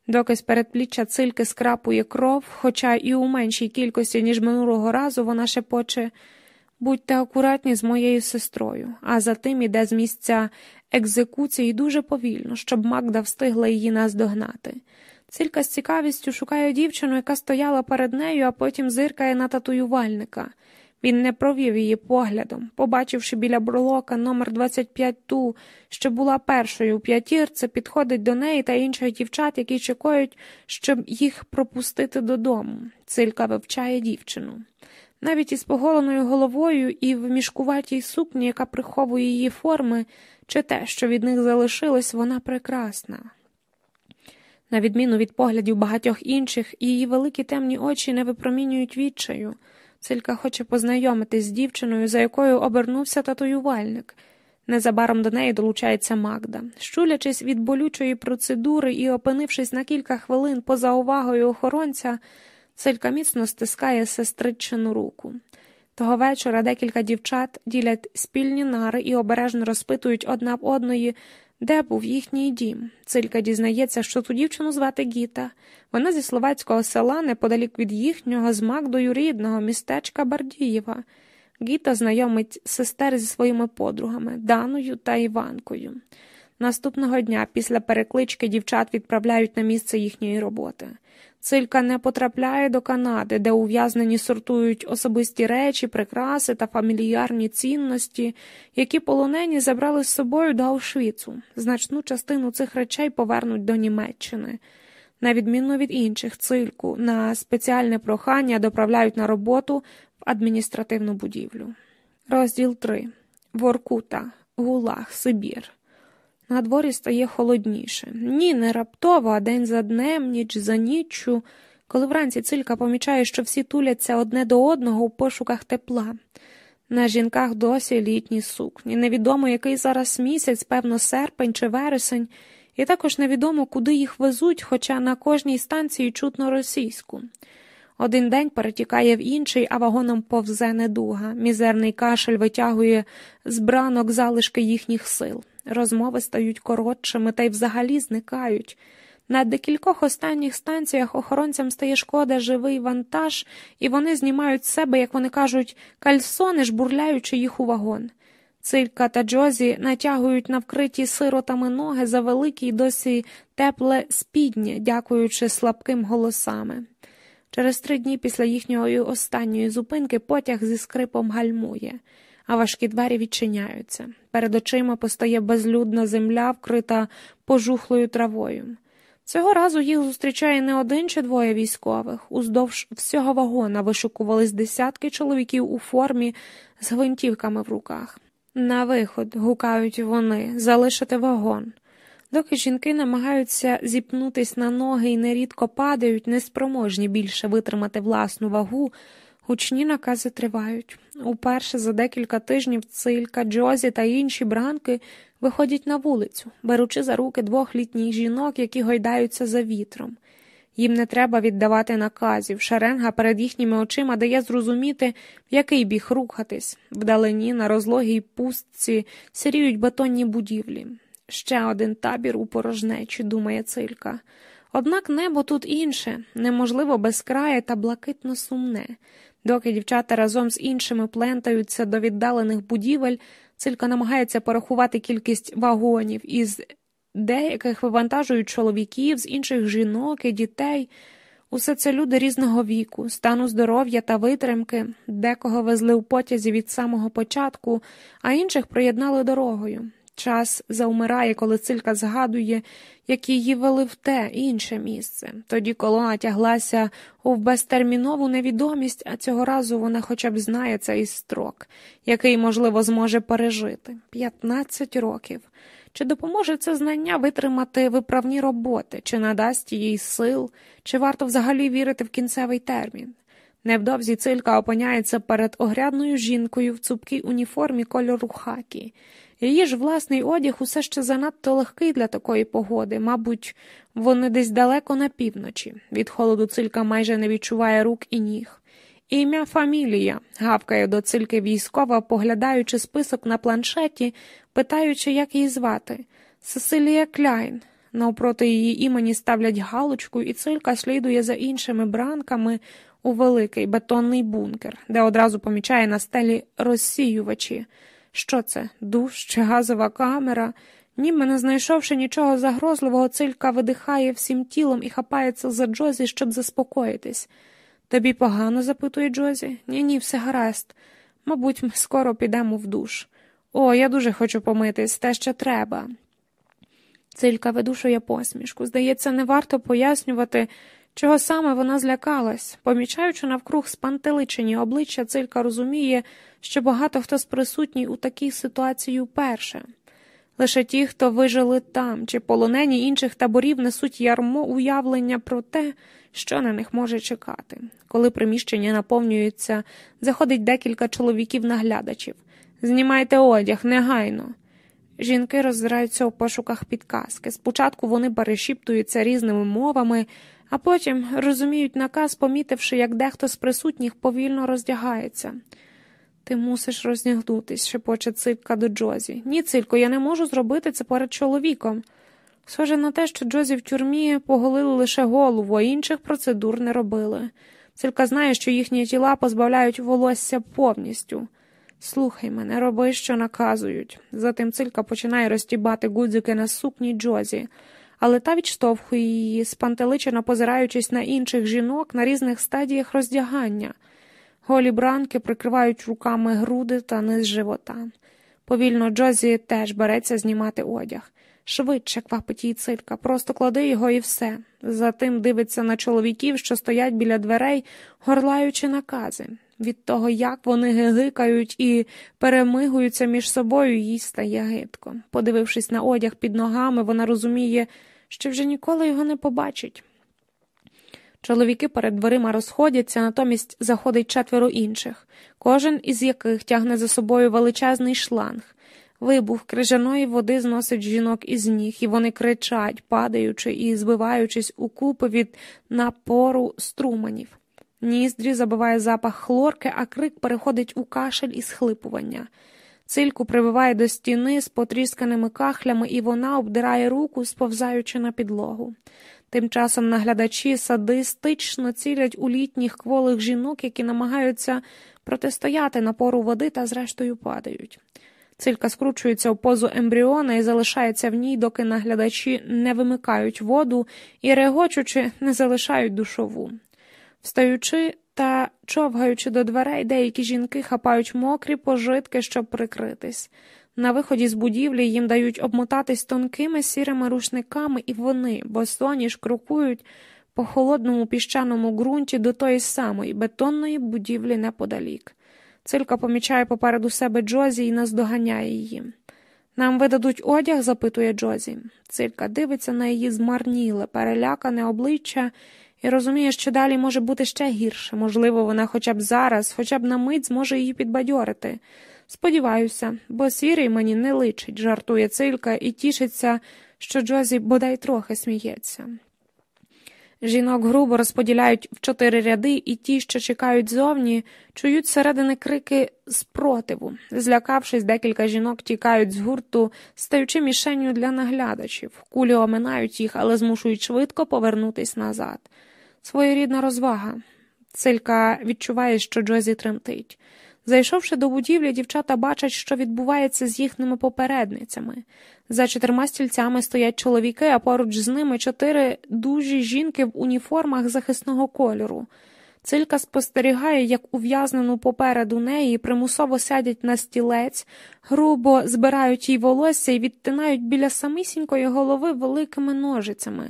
Доки з передпліччя цильки скрапує кров, хоча і у меншій кількості, ніж минулого разу, вона шепоче будьте акуратні з моєю сестрою, а за тим іде з місця екзекуції дуже повільно, щоб Магда встигла її наздогнати. Цилька з цікавістю шукає дівчину, яка стояла перед нею, а потім зиркає на татуювальника. Він не провів її поглядом, побачивши біля брелока номер 25 ту, що була першою у п'ятірці, підходить до неї та інших дівчат, які чекають, щоб їх пропустити додому. Цилька вивчає дівчину. Навіть із поголеною головою і в мішкуватій сукні, яка приховує її форми, чи те, що від них залишилось, вона прекрасна. На відміну від поглядів багатьох інших, її великі темні очі не випромінюють відчаю. Цилька хоче познайомитись з дівчиною, за якою обернувся татуювальник. Незабаром до неї долучається Магда. Щулячись від болючої процедури і опинившись на кілька хвилин поза увагою охоронця, цилька міцно стискає сестричину руку. Того вечора декілька дівчат ділять спільні нари і обережно розпитують одна в одної, де був їхній дім. Цилька дізнається, що ту дівчину звати Гіта. Вона зі словацького села, неподалік від їхнього, з Магдою рідного містечка Бардієва. Гіта знайомить сестер зі своїми подругами Даною та Іванкою. Наступного дня після переклички дівчат відправляють на місце їхньої роботи. Цилька не потрапляє до Канади, де ув'язнені сортують особисті речі, прикраси та фамільярні цінності, які полонені забрали з собою до Аушвіцу. Значну частину цих речей повернуть до Німеччини. На відміну від інших, цильку на спеціальне прохання доправляють на роботу в адміністративну будівлю. Розділ 3. Воркута, Гулаг, Сибір. На дворі стає холодніше. Ні, не раптово, а день за днем, ніч за ніччю, коли вранці цилька помічає, що всі туляться одне до одного у пошуках тепла. На жінках досі літні сукні. Невідомо, який зараз місяць, певно, серпень чи вересень, і також невідомо, куди їх везуть, хоча на кожній станції чутно російську. Один день перетікає в інший, а вагоном повзе недуга. Мізерний кашель витягує з бранок залишки їхніх сил. Розмови стають коротшими та й взагалі зникають. На декількох останніх станціях охоронцям стає шкода живий вантаж, і вони знімають з себе, як вони кажуть, кальсони, жбурляючи їх у вагон. Цилька та Джозі натягують на вкриті сиротами ноги за великі й досі тепле спіднє, дякуючи слабким голосами. Через три дні після їхньої останньої зупинки потяг зі скрипом гальмує а важкі двері відчиняються. Перед очима постає безлюдна земля, вкрита пожухлою травою. Цього разу їх зустрічає не один чи двоє військових. Уздовж всього вагона вишукувались десятки чоловіків у формі з гвинтівками в руках. На виход, гукають вони, залишити вагон. Доки жінки намагаються зіпнутись на ноги і нерідко падають, неспроможні більше витримати власну вагу, Гучні накази тривають. Уперше за декілька тижнів цилька, Джозі та інші бранки виходять на вулицю, беручи за руки двох літніх жінок, які гойдаються за вітром. Їм не треба віддавати наказів. Шеренга перед їхніми очима дає зрозуміти, в який біг рухатись. Вдалині на розлогій пустці сіріють бетонні будівлі. Ще один табір у порожнечі, думає цилька. Однак небо тут інше, неможливо безкрає та блакитно сумне. Доки дівчата разом з іншими плентаються до віддалених будівель, цилька намагається порахувати кількість вагонів із деяких вивантажують чоловіків, з інших жінок і дітей. Усе це люди різного віку, стану здоров'я та витримки, декого везли в потязі від самого початку, а інших приєднали дорогою. Час заумирає, коли цилька згадує, як її вели в те інше місце. Тоді колона тяглася у безтермінову невідомість, а цього разу вона хоча б знає цей строк, який, можливо, зможе пережити п'ятнадцять років. Чи допоможе це знання витримати виправні роботи, чи надасть їй сил, чи варто взагалі вірити в кінцевий термін? Невдовзі цилька опиняється перед огрядною жінкою в цупкій уніформі кольору хакі. Її ж власний одяг усе ще занадто легкий для такої погоди, мабуть, вони десь далеко на півночі. Від холоду цилька майже не відчуває рук і ніг. Ім'я фамілія, гавкає до цильки військова, поглядаючи список на планшеті, питаючи, як її звати. Сесилія Кляйн. Навпроти її імені ставлять галочку, і цилька слідує за іншими бранками у великий бетонний бункер, де одразу помічає на стелі розсіювачі. Що це? Душ чи газова камера? Ніби не знайшовши нічого загрозливого, цилька видихає всім тілом і хапається за Джозі, щоб заспокоїтись. Тобі погано? запитує Джозі. Ні, ні, все гаразд. Мабуть, ми скоро підемо в душ. О, я дуже хочу помитись, те, що треба. Цилька видушує посмішку. Здається, не варто пояснювати, чого саме вона злякалась. Помічаючи навкруг спантеличені обличчя, цилька розуміє, що багато хто з присутній у такій ситуації вперше. Лише ті, хто вижили там, чи полонені інших таборів несуть ярмо уявлення про те, що на них може чекати. Коли приміщення наповнюється, заходить декілька чоловіків-наглядачів. Знімайте одяг, негайно. Жінки роззираються у пошуках підказки. Спочатку вони перешіптуються різними мовами, а потім розуміють наказ, помітивши, як дехто з присутніх повільно роздягається. Ти мусиш роздягнутись, шепоче цилька до Джозі. Ні, цилько, я не можу зробити це перед чоловіком. Схоже на те, що Джозі в тюрмі поголили лише голову, а інших процедур не робили. Цилька знає, що їхні тіла позбавляють волосся повністю. Слухай мене, роби, що наказують. Затим цилька починає розтібати гудзики на сукні Джозі, але та відштовхує її, спантеличено позираючись на інших жінок на різних стадіях роздягання. Голі бранки прикривають руками груди та низ живота. Повільно Джозі теж береться знімати одяг. Швидше квапить їй цилька, просто клади його і все. Затим дивиться на чоловіків, що стоять біля дверей, горлаючи накази. Від того, як вони гигикають і перемигуються між собою, їй стає гидко. Подивившись на одяг під ногами, вона розуміє, що вже ніколи його не побачить. Чоловіки перед дверима розходяться, натомість заходить четверо інших, кожен із яких тягне за собою величезний шланг. Вибух крижаної води зносить жінок із ніг, і вони кричать, падаючи і збиваючись у купи від напору струменів. Ніздрі забиває запах хлорки, а крик переходить у кашель і схлипування. Цильку прибиває до стіни з потрісканими кахлями, і вона обдирає руку, сповзаючи на підлогу. Тим часом наглядачі садистично цілять у літніх кволих жінок, які намагаються протистояти напору води та, зрештою, падають. Цилька скручується у позу ембріона і залишається в ній, доки наглядачі не вимикають воду і, регочучи, не залишають душову. Встаючи та човгаючи до дверей, деякі жінки хапають мокрі пожитки, щоб прикритись. На виході з будівлі їм дають обмотатись тонкими сірими рушниками, і вони, босоніж, крокують по холодному піщаному ґрунті до тої самої бетонної будівлі неподалік. Цилька помічає попереду себе Джозі і наздоганяє її. Нам видадуть одяг? запитує Джозі. Цилька дивиться на її змарніле, перелякане обличчя і розуміє, що далі може бути ще гірше. Можливо, вона хоча б зараз, хоча б на мить зможе її підбадьорити. Сподіваюся, бо сірий мені не личить, жартує цилька і тішиться, що Джозі бодай трохи сміється. Жінок грубо розподіляють в чотири ряди, і ті, що чекають зовні, чують середини крики спротиву. Злякавшись, декілька жінок тікають з гурту, стаючи мішенню для наглядачів. Кулі оминають їх, але змушують швидко повернутись назад. Своєрідна розвага. Цилька відчуває, що Джозі тремтить. Зайшовши до будівлі, дівчата бачать, що відбувається з їхніми попередницями. За чотирма стільцями стоять чоловіки, а поруч з ними чотири дужі жінки в уніформах захисного кольору. Цилька спостерігає, як ув'язнену попереду неї примусово сядять на стілець, грубо збирають їй волосся і відтинають біля самісінької голови великими ножицями.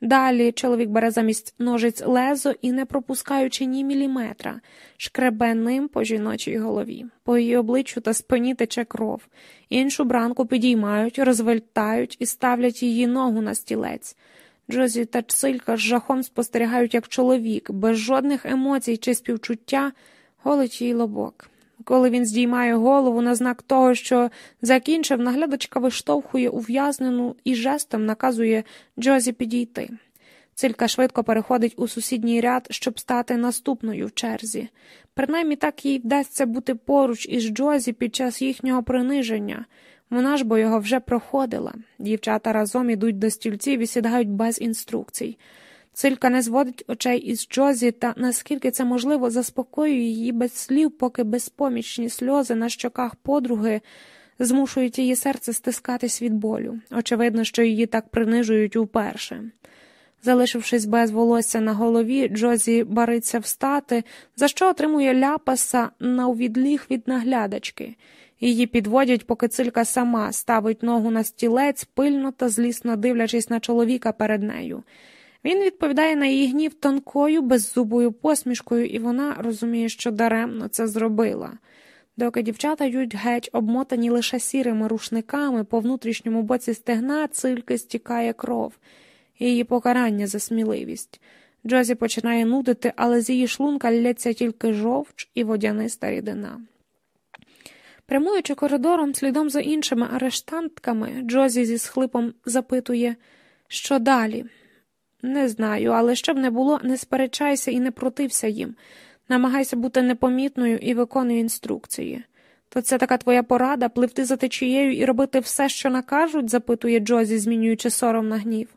Далі чоловік бере замість ножиць лезо і, не пропускаючи ні міліметра, шкребе ним по жіночій голові, по її обличчю та спині тече кров. Іншу бранку підіймають, розвертають і ставлять її ногу на стілець. Джозі та Цилька з жахом спостерігають, як чоловік, без жодних емоцій чи співчуття, голить їй лобок. Коли він здіймає голову на знак того, що закінчив, наглядачка виштовхує ув'язнену і жестом наказує Джозі підійти. Цилька швидко переходить у сусідній ряд, щоб стати наступною в черзі. Принаймні так їй вдасться бути поруч із Джозі під час їхнього приниження. Вона ж бо його вже проходила. Дівчата разом ідуть до стільців і сідають без інструкцій. Цилька не зводить очей із Джозі та, наскільки це можливо, заспокоює її без слів, поки безпомічні сльози на щоках подруги змушують її серце стискатись від болю. Очевидно, що її так принижують уперше. Залишившись без волосся на голові, Джозі бариться встати, за що отримує ляпаса на увідліг від наглядачки. Її підводять, поки цилька сама ставить ногу на стілець, пильно та злісно дивлячись на чоловіка перед нею. Він відповідає на її гнів тонкою, беззубою посмішкою, і вона розуміє, що даремно це зробила. Доки дівчата йдуть геть, обмотані лише сірими рушниками, по внутрішньому боці стегна цильки стікає кров, її покарання за сміливість. Джозі починає нудити, але з її шлунка лється тільки жовч і водяниста рідина. Прямуючи коридором слідом за іншими арештантками, Джозі зі схлипом запитує, що далі. Не знаю, але щоб не було, не сперечайся і не протився їм. Намагайся бути непомітною і виконуй інструкції. То це така твоя порада пливти за течією і робити все, що накажуть? запитує Джозі, змінюючи сором на гнів.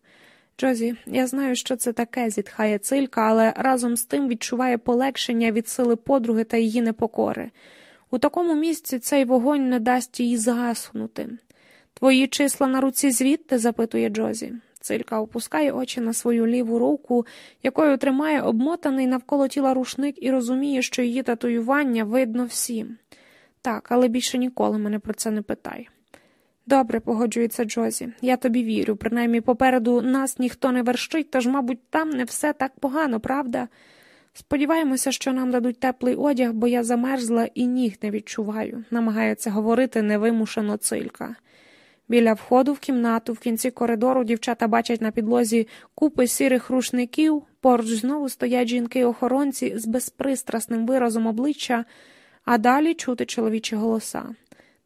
Джозі, я знаю, що це таке, зітхає цилька, але разом з тим відчуває полегшення від сили подруги та її непокори. У такому місці цей вогонь не дасть їй загаснути. Твої числа на руці звідти? запитує Джозі. Цилька опускає очі на свою ліву руку, якою тримає обмотаний навколо тіла рушник і розуміє, що її татуювання видно всім. Так, але більше ніколи мене про це не питай. Добре, погоджується Джозі. Я тобі вірю. Принаймні попереду нас ніхто не вершить, тож, мабуть, там не все так погано, правда? Сподіваємося, що нам дадуть теплий одяг, бо я замерзла і ніг не відчуваю, намагається говорити невимушено цилька. Біля входу в кімнату, в кінці коридору, дівчата бачать на підлозі купи сірих рушників, поруч знову стоять жінки-охоронці з безпристрасним виразом обличчя, а далі чути чоловічі голоса.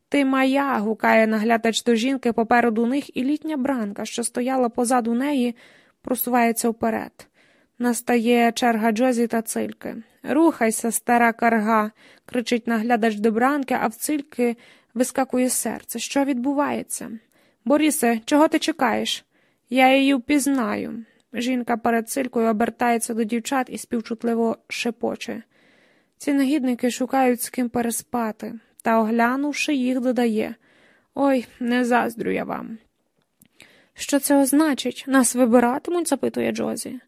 Ти моя. гукає наглядач до жінки попереду них, і літня бранка, що стояла позаду неї, просувається вперед. Настає черга Джозі та цильки. Рухайся, стара карга, кричить наглядач до бранки, а в цильки вискакує серце. Що відбувається? Борісе, чого ти чекаєш? Я її впізнаю. Жінка перед цилькою обертається до дівчат і співчутливо шепоче. Ці негідники шукають з ким переспати, та, оглянувши їх, додає Ой, не заздрю я вам. Що це означить? Нас вибиратимуть? запитує Джозі.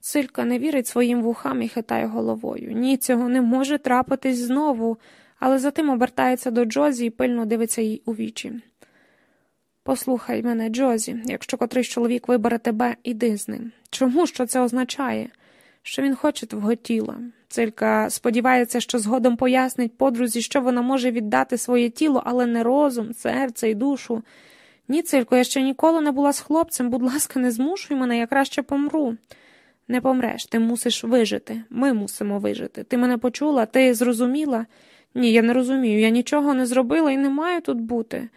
Цилька не вірить своїм вухам і хитає головою. Ні, цього не може трапитись знову але затим обертається до Джозі і пильно дивиться їй у вічі. Послухай мене, Джозі, якщо котрийсь чоловік вибере тебе, іди з ним. Чому що це означає? Що він хоче твого тіла. Цилька сподівається, що згодом пояснить подрузі, що вона може віддати своє тіло, але не розум, серце і душу. Ні, Цилько, я ще ніколи не була з хлопцем, будь ласка, не змушуй мене, я краще помру. Не помреш, ти мусиш вижити. Ми мусимо вижити. Ти мене почула, ти зрозуміла? Ні, я не розумію. Я нічого не зробила і не маю тут бути.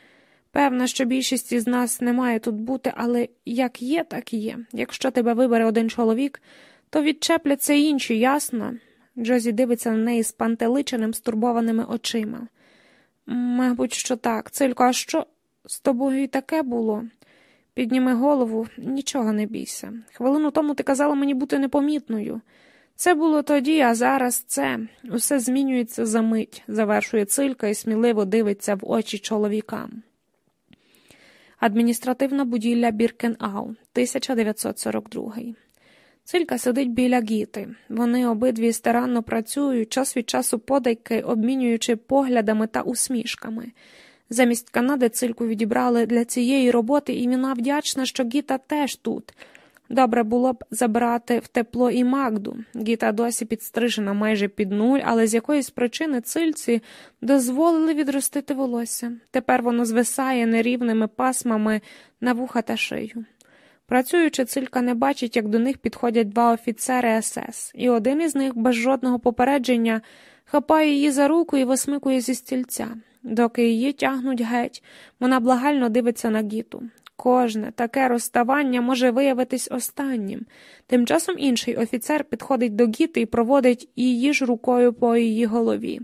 Певна, що більшість із нас не має тут бути, але як є, так є. Якщо тебе вибере один чоловік, то відчепляться інші, ясно? Джозі дивиться на неї з пантеличеним, стурбованими очима. Мабуть, що так. Цилько, а що з тобою і таке було? Підніми голову, нічого не бійся. Хвилину тому ти казала мені бути непомітною. Це було тоді, а зараз це усе змінюється за мить, завершує цилька і сміливо дивиться в очі чоловікам. Адміністративна будівля Біркенау, 1942 Цилька сидить біля гіти. Вони обидві старанно працюють, час від часу подайки, обмінюючи поглядами та усмішками. Замість Канади цильку відібрали для цієї роботи, і вона вдячна, що Гіта теж тут. Добре було б забрати в тепло і Магду. Гіта досі підстрижена майже під нуль, але з якоїсь причини цильці дозволили відростити волосся. Тепер воно звисає нерівними пасмами на вуха та шию. Працюючи, цилька не бачить, як до них підходять два офіцери СС, і один із них без жодного попередження хапає її за руку і висмикує зі стільця. Доки її тягнуть геть, вона благально дивиться на гіту. Кожне таке розставання може виявитись останнім. Тим часом інший офіцер підходить до гіти і проводить її ж рукою по її голові.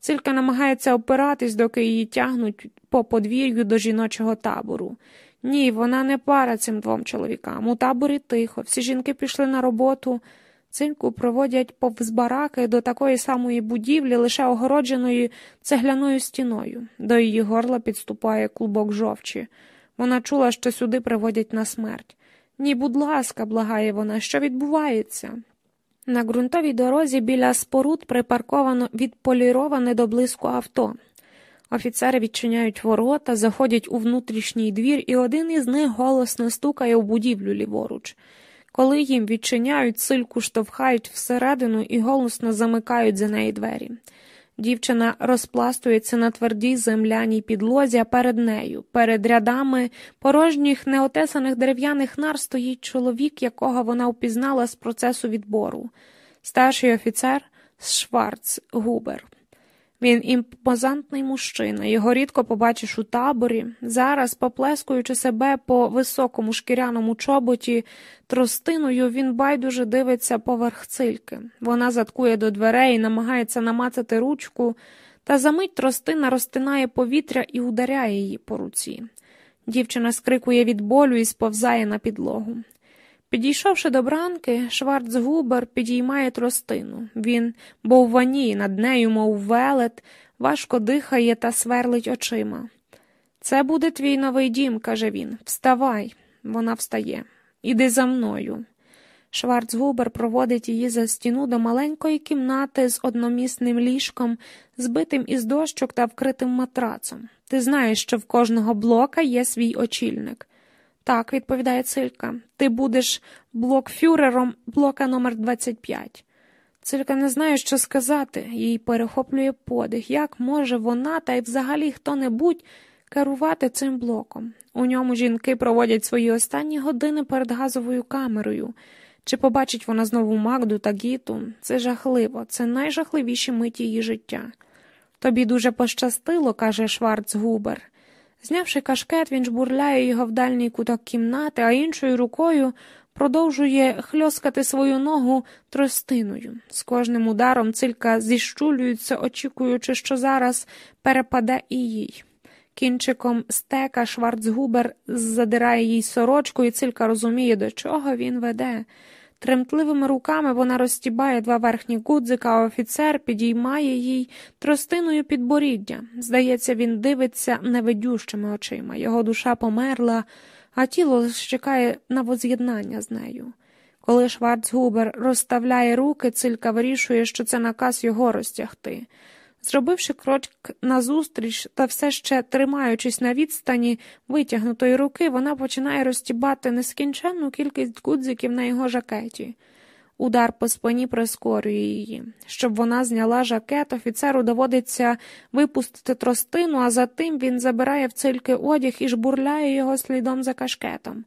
Цилька намагається опиратись, доки її тягнуть по подвір'ю до жіночого табору. Ні, вона не пара цим двом чоловікам. У таборі тихо, всі жінки пішли на роботу. Цинку проводять повз бараки до такої самої будівлі, лише огородженої цегляною стіною. До її горла підступає клубок жовчі. Вона чула, що сюди приводять на смерть. Ні, будь ласка, благає вона, що відбувається. На ґрунтовій дорозі біля споруд припарковано відполіроване до блиску авто. Офіцери відчиняють ворота, заходять у внутрішній двір, і один із них голосно стукає у будівлю ліворуч. Коли їм відчиняють, сильку штовхають всередину і голосно замикають за неї двері. Дівчина розпластується на твердій земляній підлозі, а перед нею, перед рядами порожніх неотесаних дерев'яних нар стоїть чоловік, якого вона впізнала з процесу відбору, старший офіцер Шварц Губер. Він імпозантний мужчина, його рідко побачиш у таборі. Зараз, поплескуючи себе по високому шкіряному чоботі, тростиною він байдуже дивиться поверх цильки. Вона заткує до дверей, намагається намацати ручку, та за мить тростина розтинає повітря і ударяє її по руці. Дівчина скрикує від болю і сповзає на підлогу. Підійшовши до бранки, Шварцгубер підіймає тростину. Він бовваніє над нею, мов велет, важко дихає та сверлить очима. Це буде твій новий дім, каже він. Вставай. Вона встає. Іди за мною. Шварцгубер проводить її за стіну до маленької кімнати з одномісним ліжком, збитим із дощок та вкритим матрацом. Ти знаєш, що в кожного блока є свій очільник. Так, відповідає Цилька, ти будеш блокфюрером блока номер 25 Цилька не знає, що сказати, їй перехоплює подих. Як може вона та й взагалі хто небудь керувати цим блоком? У ньому жінки проводять свої останні години перед газовою камерою. Чи побачить вона знову Магду та Гіту? Це жахливо, це найжахливіші миті її життя. Тобі дуже пощастило, каже Шварцгубер. Знявши кашкет, він жбурляє його в дальній куток кімнати, а іншою рукою продовжує хльоскати свою ногу тростиною. З кожним ударом цилька зіщулюється, очікуючи, що зараз перепаде і їй. Кінчиком стека Шварцгубер задирає їй сорочку, і цилька розуміє, до чого він веде. Тремтливими руками вона розтібає два верхні гудзика, а офіцер підіймає їй тростиною підборіддя. Здається, він дивиться невидющими очима. Його душа померла, а тіло чекає на воз'єднання з нею. Коли Шварцгубер розставляє руки, цилька вирішує, що це наказ його розтягти. Зробивши крок назустріч та все ще тримаючись на відстані витягнутої руки, вона починає розтібати нескінченну кількість гудзиків на його жакеті. Удар по спині прискорює її. Щоб вона зняла жакет, офіцеру доводиться випустити тростину, а затим він забирає в цильки одяг і жбурляє його слідом за кашкетом.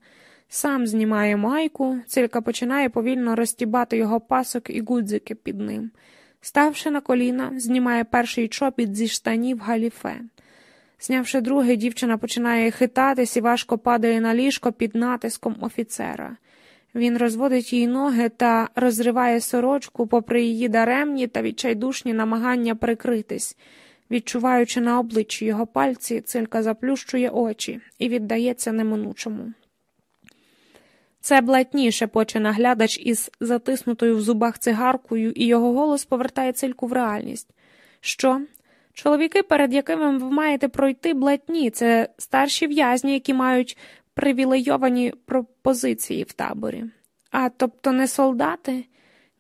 Сам знімає майку, цилька починає повільно розтібати його пасок і гудзики під ним. Ставши на коліна, знімає перший чобіт зі штанів галіфе. Знявши друге, дівчина починає хитатись і важко падає на ліжко під натиском офіцера. Він розводить її ноги та розриває сорочку, попри її даремні та відчайдушні намагання прикритись. Відчуваючи на обличчі його пальці, цилька заплющує очі і віддається неминучому. Це блатніше поче наглядач із затиснутою в зубах цигаркою, і його голос повертає цильку в реальність. Що? Чоловіки, перед якими ви маєте пройти блатні, це старші в'язні, які мають привілейовані пропозиції в таборі. А тобто не солдати?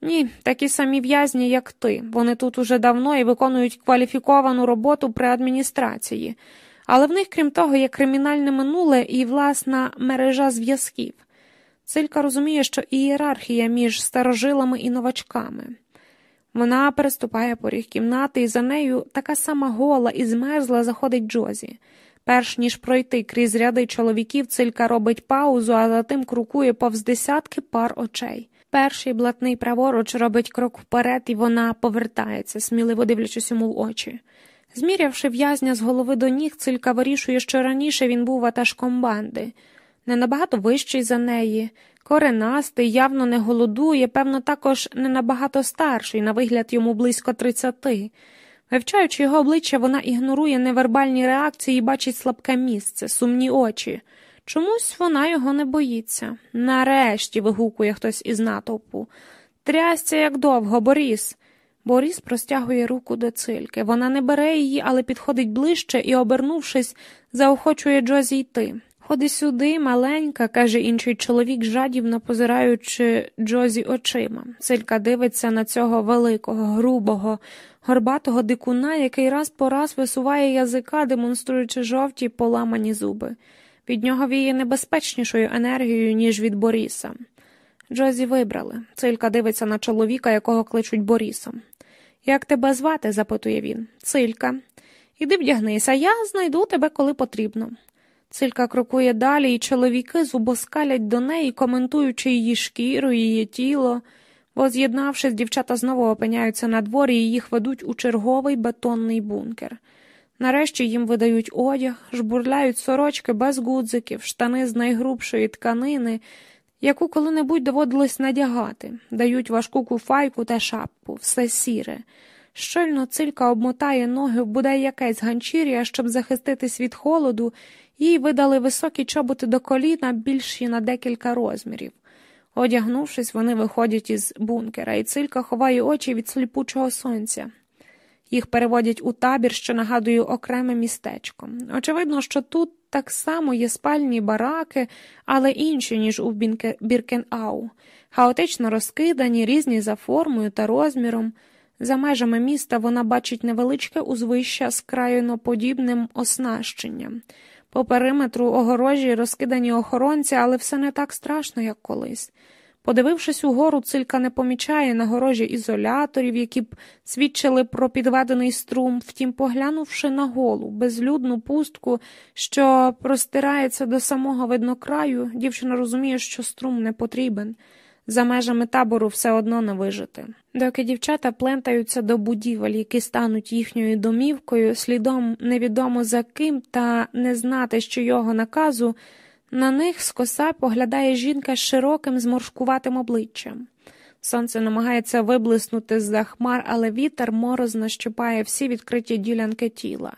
Ні, такі самі в'язні, як ти. Вони тут уже давно і виконують кваліфіковану роботу при адміністрації, але в них, крім того, є кримінальне минуле і власна мережа зв'язків. Цилька розуміє, що ієрархія між старожилами і новачками. Вона переступає поріг кімнати, і за нею така сама гола і змерзла заходить Джозі. Перш ніж пройти крізь ряди чоловіків, цилька робить паузу, а затим крокує повз десятки пар очей. Перший блатний праворуч робить крок вперед, і вона повертається, сміливо дивлячись йому в очі. Змірявши в'язня з голови до ніг, цилька вирішує, що раніше він був ватажком банди, не набагато вищий за неї, коренастий, явно не голодує, певно, також не набагато старший, на вигляд йому близько тридцяти. Вивчаючи його обличчя, вона ігнорує невербальні реакції і бачить слабке місце, сумні очі. Чомусь вона його не боїться. Нарешті вигукує хтось із натовпу. Трясся, як довго, Боріс. Боріс простягує руку до цильки. Вона не бере її, але підходить ближче і, обернувшись, заохочує Джозі йти. Ходи сюди, маленька, каже інший чоловік, жадібно позираючи Джозі очима. Цилька дивиться на цього великого, грубого, горбатого дикуна, який раз по раз висуває язика, демонструючи жовті поламані зуби. Від нього віє небезпечнішою енергією, ніж від Боріса. Джозі вибрали. Цилька дивиться на чоловіка, якого кличуть Борісом. Як тебе звати? запитує він. Цилька. Іди вдягнися, я знайду тебе, коли потрібно. Цилька крокує далі, і чоловіки зубоскалять до неї, коментуючи її шкіру, її тіло. Воз'єднавшись, дівчата знову опиняються на дворі і їх ведуть у черговий бетонний бункер. Нарешті їм видають одяг, жбурляють сорочки без гудзиків, штани з найгрубшої тканини, яку коли-небудь доводилось надягати, дають важку куфайку та шапку, все сіре. Щойно цилька обмотає ноги в бодай якесь ганчір'я, щоб захиститись від холоду, їй видали високі чоботи до коліна більші на декілька розмірів. Одягнувшись, вони виходять із бункера, і цилька ховає очі від сліпучого сонця. Їх переводять у табір, що нагадує окреме містечко. Очевидно, що тут так само є спальні бараки, але інші, ніж у Біркенау, хаотично розкидані, різні за формою та розміром. За межами міста вона бачить невеличке узвище з крайноподібним оснащенням. По периметру огорожі розкидані охоронці, але все не так страшно, як колись. Подивившись угору, цилька не помічає на горожі ізоляторів, які б свідчили про підведений струм, втім, поглянувши на голу, безлюдну пустку, що простирається до самого виднокраю, дівчина розуміє, що струм не потрібен. За межами табору все одно не вижити. Доки дівчата плентаються до будівель, які стануть їхньою домівкою, слідом невідомо за ким та не знати, що його наказу. На них скоса поглядає жінка з широким зморшкуватим обличчям. Сонце намагається виблиснути з-за хмар, але вітер морозно щупає всі відкриті ділянки тіла.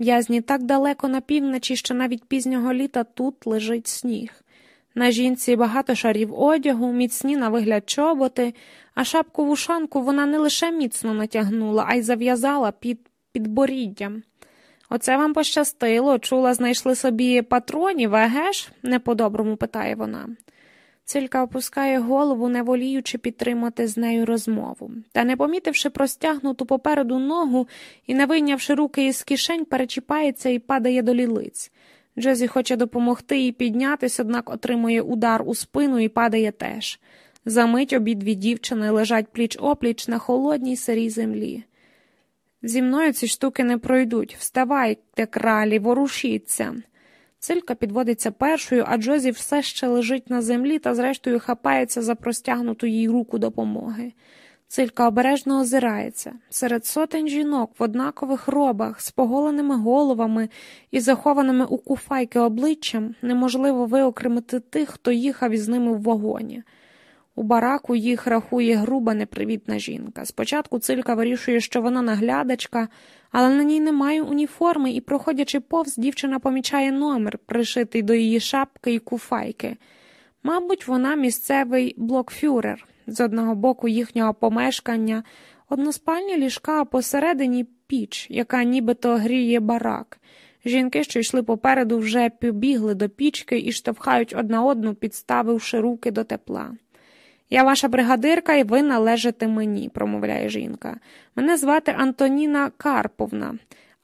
В'язні так далеко на півночі, що навіть пізнього літа тут лежить сніг. На жінці багато шарів одягу, міцні на вигляд чоботи, а шапку вушанку вона не лише міцно натягнула, а й зав'язала під підборіддям. Оце вам пощастило, чула, знайшли собі патронів, еге ж? не по-доброму питає вона. Цилька опускає голову, не воліючи підтримати з нею розмову, та, не помітивши простягнуту попереду ногу і не вийнявши руки із кишень, перечіпається і падає до лілиць. Джозі хоче допомогти їй піднятись, однак отримує удар у спину і падає теж. Замить обидві дівчини лежать пліч опліч на холодній сирій землі. Зі мною ці штуки не пройдуть. Вставайте, кралі, ворушіться. Цилька підводиться першою, а Джозі все ще лежить на землі та, зрештою, хапається за простягнуту їй руку допомоги. Цилька обережно озирається. Серед сотень жінок в однакових робах, з поголеними головами і захованими у куфайки обличчям неможливо виокремити тих, хто їхав із ними в вагоні. У бараку їх рахує груба непривітна жінка. Спочатку цилька вирішує, що вона наглядачка, але на ній немає уніформи, і, проходячи повз, дівчина помічає номер, пришитий до її шапки і куфайки. Мабуть, вона місцевий блокфюрер з одного боку їхнього помешкання, односпальні ліжка, а посередині піч, яка нібито гріє барак. Жінки, що йшли попереду, вже побігли до пічки і штовхають одна одну, підставивши руки до тепла. Я ваша бригадирка, і ви належите мені, промовляє жінка. Мене звати Антоніна Карповна.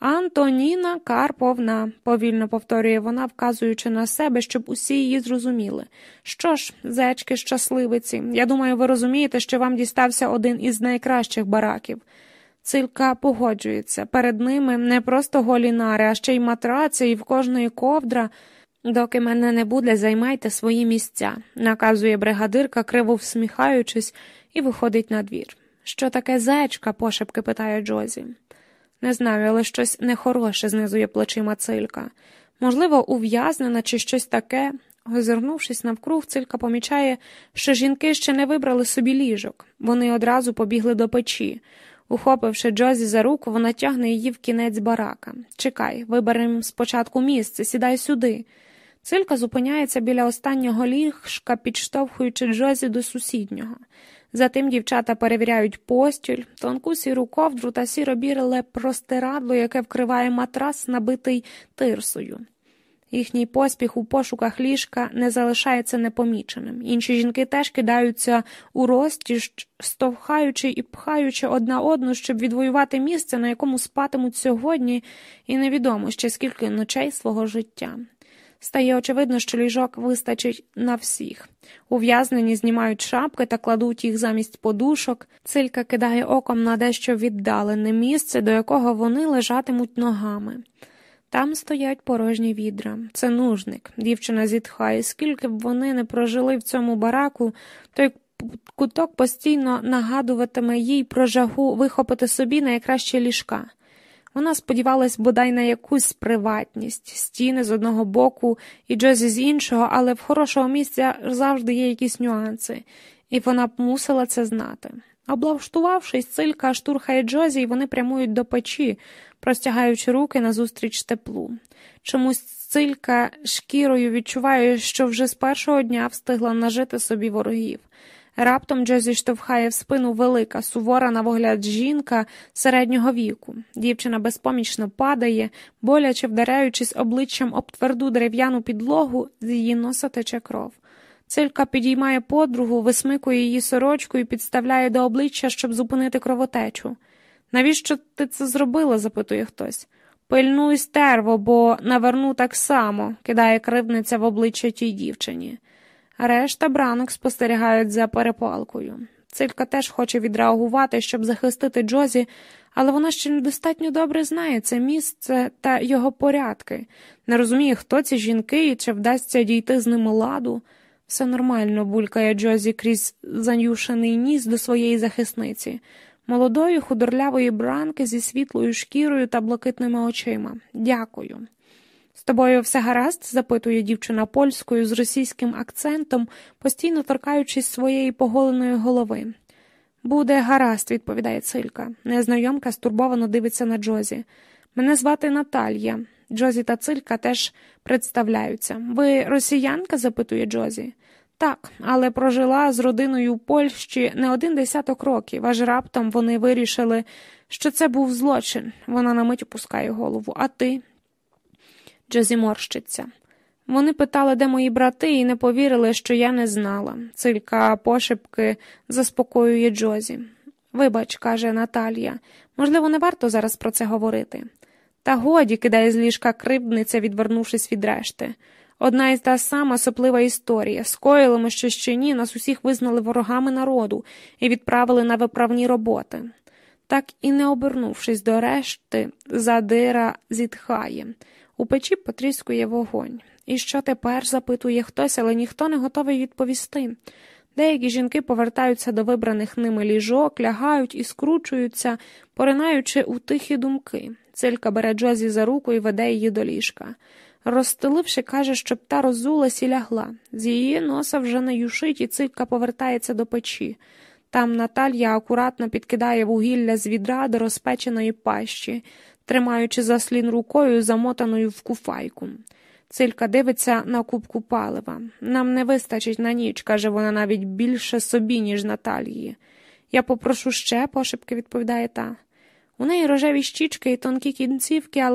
Антоніна Карповна, повільно повторює вона, вказуючи на себе, щоб усі її зрозуміли. Що ж, зечки, щасливиці, я думаю, ви розумієте, що вам дістався один із найкращих бараків. Цилька погоджується. Перед ними не просто голі нари, а ще й матраци, і в кожної ковдра. Доки мене не буде, займайте свої місця, наказує бригадирка, криво всміхаючись, і виходить на двір. Що таке зечка? пошепки питає Джозі. Не знаю, але щось нехороше знизує плечима цилька. Можливо, ув'язнена чи щось таке. Озирнувшись навкруг, цилька помічає, що жінки ще не вибрали собі ліжок. Вони одразу побігли до печі. Ухопивши Джозі за руку, вона тягне її в кінець барака. Чекай, виберемо спочатку місце, сідай сюди. Цилька зупиняється біля останнього ліжка, підштовхуючи Джозі до сусіднього. Затим дівчата перевіряють постіль, тонку сіру ковдру та сіро-біле простирадло, яке вкриває матрас, набитий тирсою. Їхній поспіх у пошуках ліжка не залишається непоміченим. Інші жінки теж кидаються у розтіж, стовхаючи і пхаючи одна одну, щоб відвоювати місце, на якому спатимуть сьогодні, і невідомо ще скільки ночей свого життя. Стає очевидно, що ліжок вистачить на всіх. Ув'язнені знімають шапки та кладуть їх замість подушок. Цилька кидає оком на дещо віддалене місце, до якого вони лежатимуть ногами. Там стоять порожні відра. Це нужник. Дівчина зітхає. Скільки б вони не прожили в цьому бараку, той куток постійно нагадуватиме їй про жагу вихопити собі найкращі ліжка. Вона сподівалась бодай на якусь приватність, стіни з одного боку і Джозі з іншого, але в хорошого місця завжди є якісь нюанси, і вона б мусила це знати. Облаштувавшись, цилька штурхає Джозі, і вони прямують до печі, простягаючи руки назустріч теплу. Чомусь цилька шкірою відчуває, що вже з першого дня встигла нажити собі ворогів. Раптом Джозі штовхає в спину велика, сувора на вигляд жінка середнього віку. Дівчина безпомічно падає, боляче вдаряючись обличчям об тверду дерев'яну підлогу, з її носа тече кров. Цилька підіймає подругу, висмикує її сорочку і підставляє до обличчя, щоб зупинити кровотечу. Навіщо ти це зробила? запитує хтось. Пильнуй стерво, бо наверну так само, кидає кривниця в обличчя тій дівчині. Решта бранок спостерігають за перепалкою. Цилька теж хоче відреагувати, щоб захистити Джозі, але вона ще недостатньо добре знає це місце та його порядки, не розуміє, хто ці жінки і чи вдасться дійти з ними ладу. Все нормально, булькає Джозі крізь занюшений ніс до своєї захисниці, молодої худорлявої бранки зі світлою шкірою та блакитними очима. Дякую. З тобою все гаразд? запитує дівчина польською з російським акцентом, постійно торкаючись своєї поголеної голови. Буде гаразд, відповідає Цилька. Незнайомка стурбовано дивиться на Джозі. Мене звати Наталія. Джозі та Цилька теж представляються. Ви росіянка? запитує Джозі. Так, але прожила з родиною в Польщі не один десяток років, аж раптом вони вирішили, що це був злочин. Вона на мить опускає голову. А ти? Джозі морщиться. Вони питали, де мої брати, і не повірили, що я не знала. Цилька пошепки заспокоює Джозі. Вибач, каже Наталія, можливо, не варто зараз про це говорити. Та годі кидає з ліжка кривдниця, відвернувшись від решти. Одна і та сама соплива історія. Скоїли ми що ще ні, нас усіх визнали ворогами народу і відправили на виправні роботи. Так і не обернувшись до решти, задира зітхає. У печі потріскує вогонь. І що тепер? запитує хтось, але ніхто не готовий відповісти. Деякі жінки повертаються до вибраних ними ліжок, лягають і скручуються, поринаючи у тихі думки. Цилька бере Джозі за руку і веде її до ліжка. Розстеливши, каже, щоб та розулась і лягла. З її носа вже не юшить, і цилька повертається до печі. Там Наталія акуратно підкидає вугілля з відра до розпеченої пащі, тримаючи заслін рукою, замотаною в куфайку. Цилька дивиться на кубку палива. Нам не вистачить на ніч, каже вона навіть більше собі, ніж Наталії. Я попрошу ще, пошепки відповідає та. У неї рожеві щічки і тонкі кінцівки, але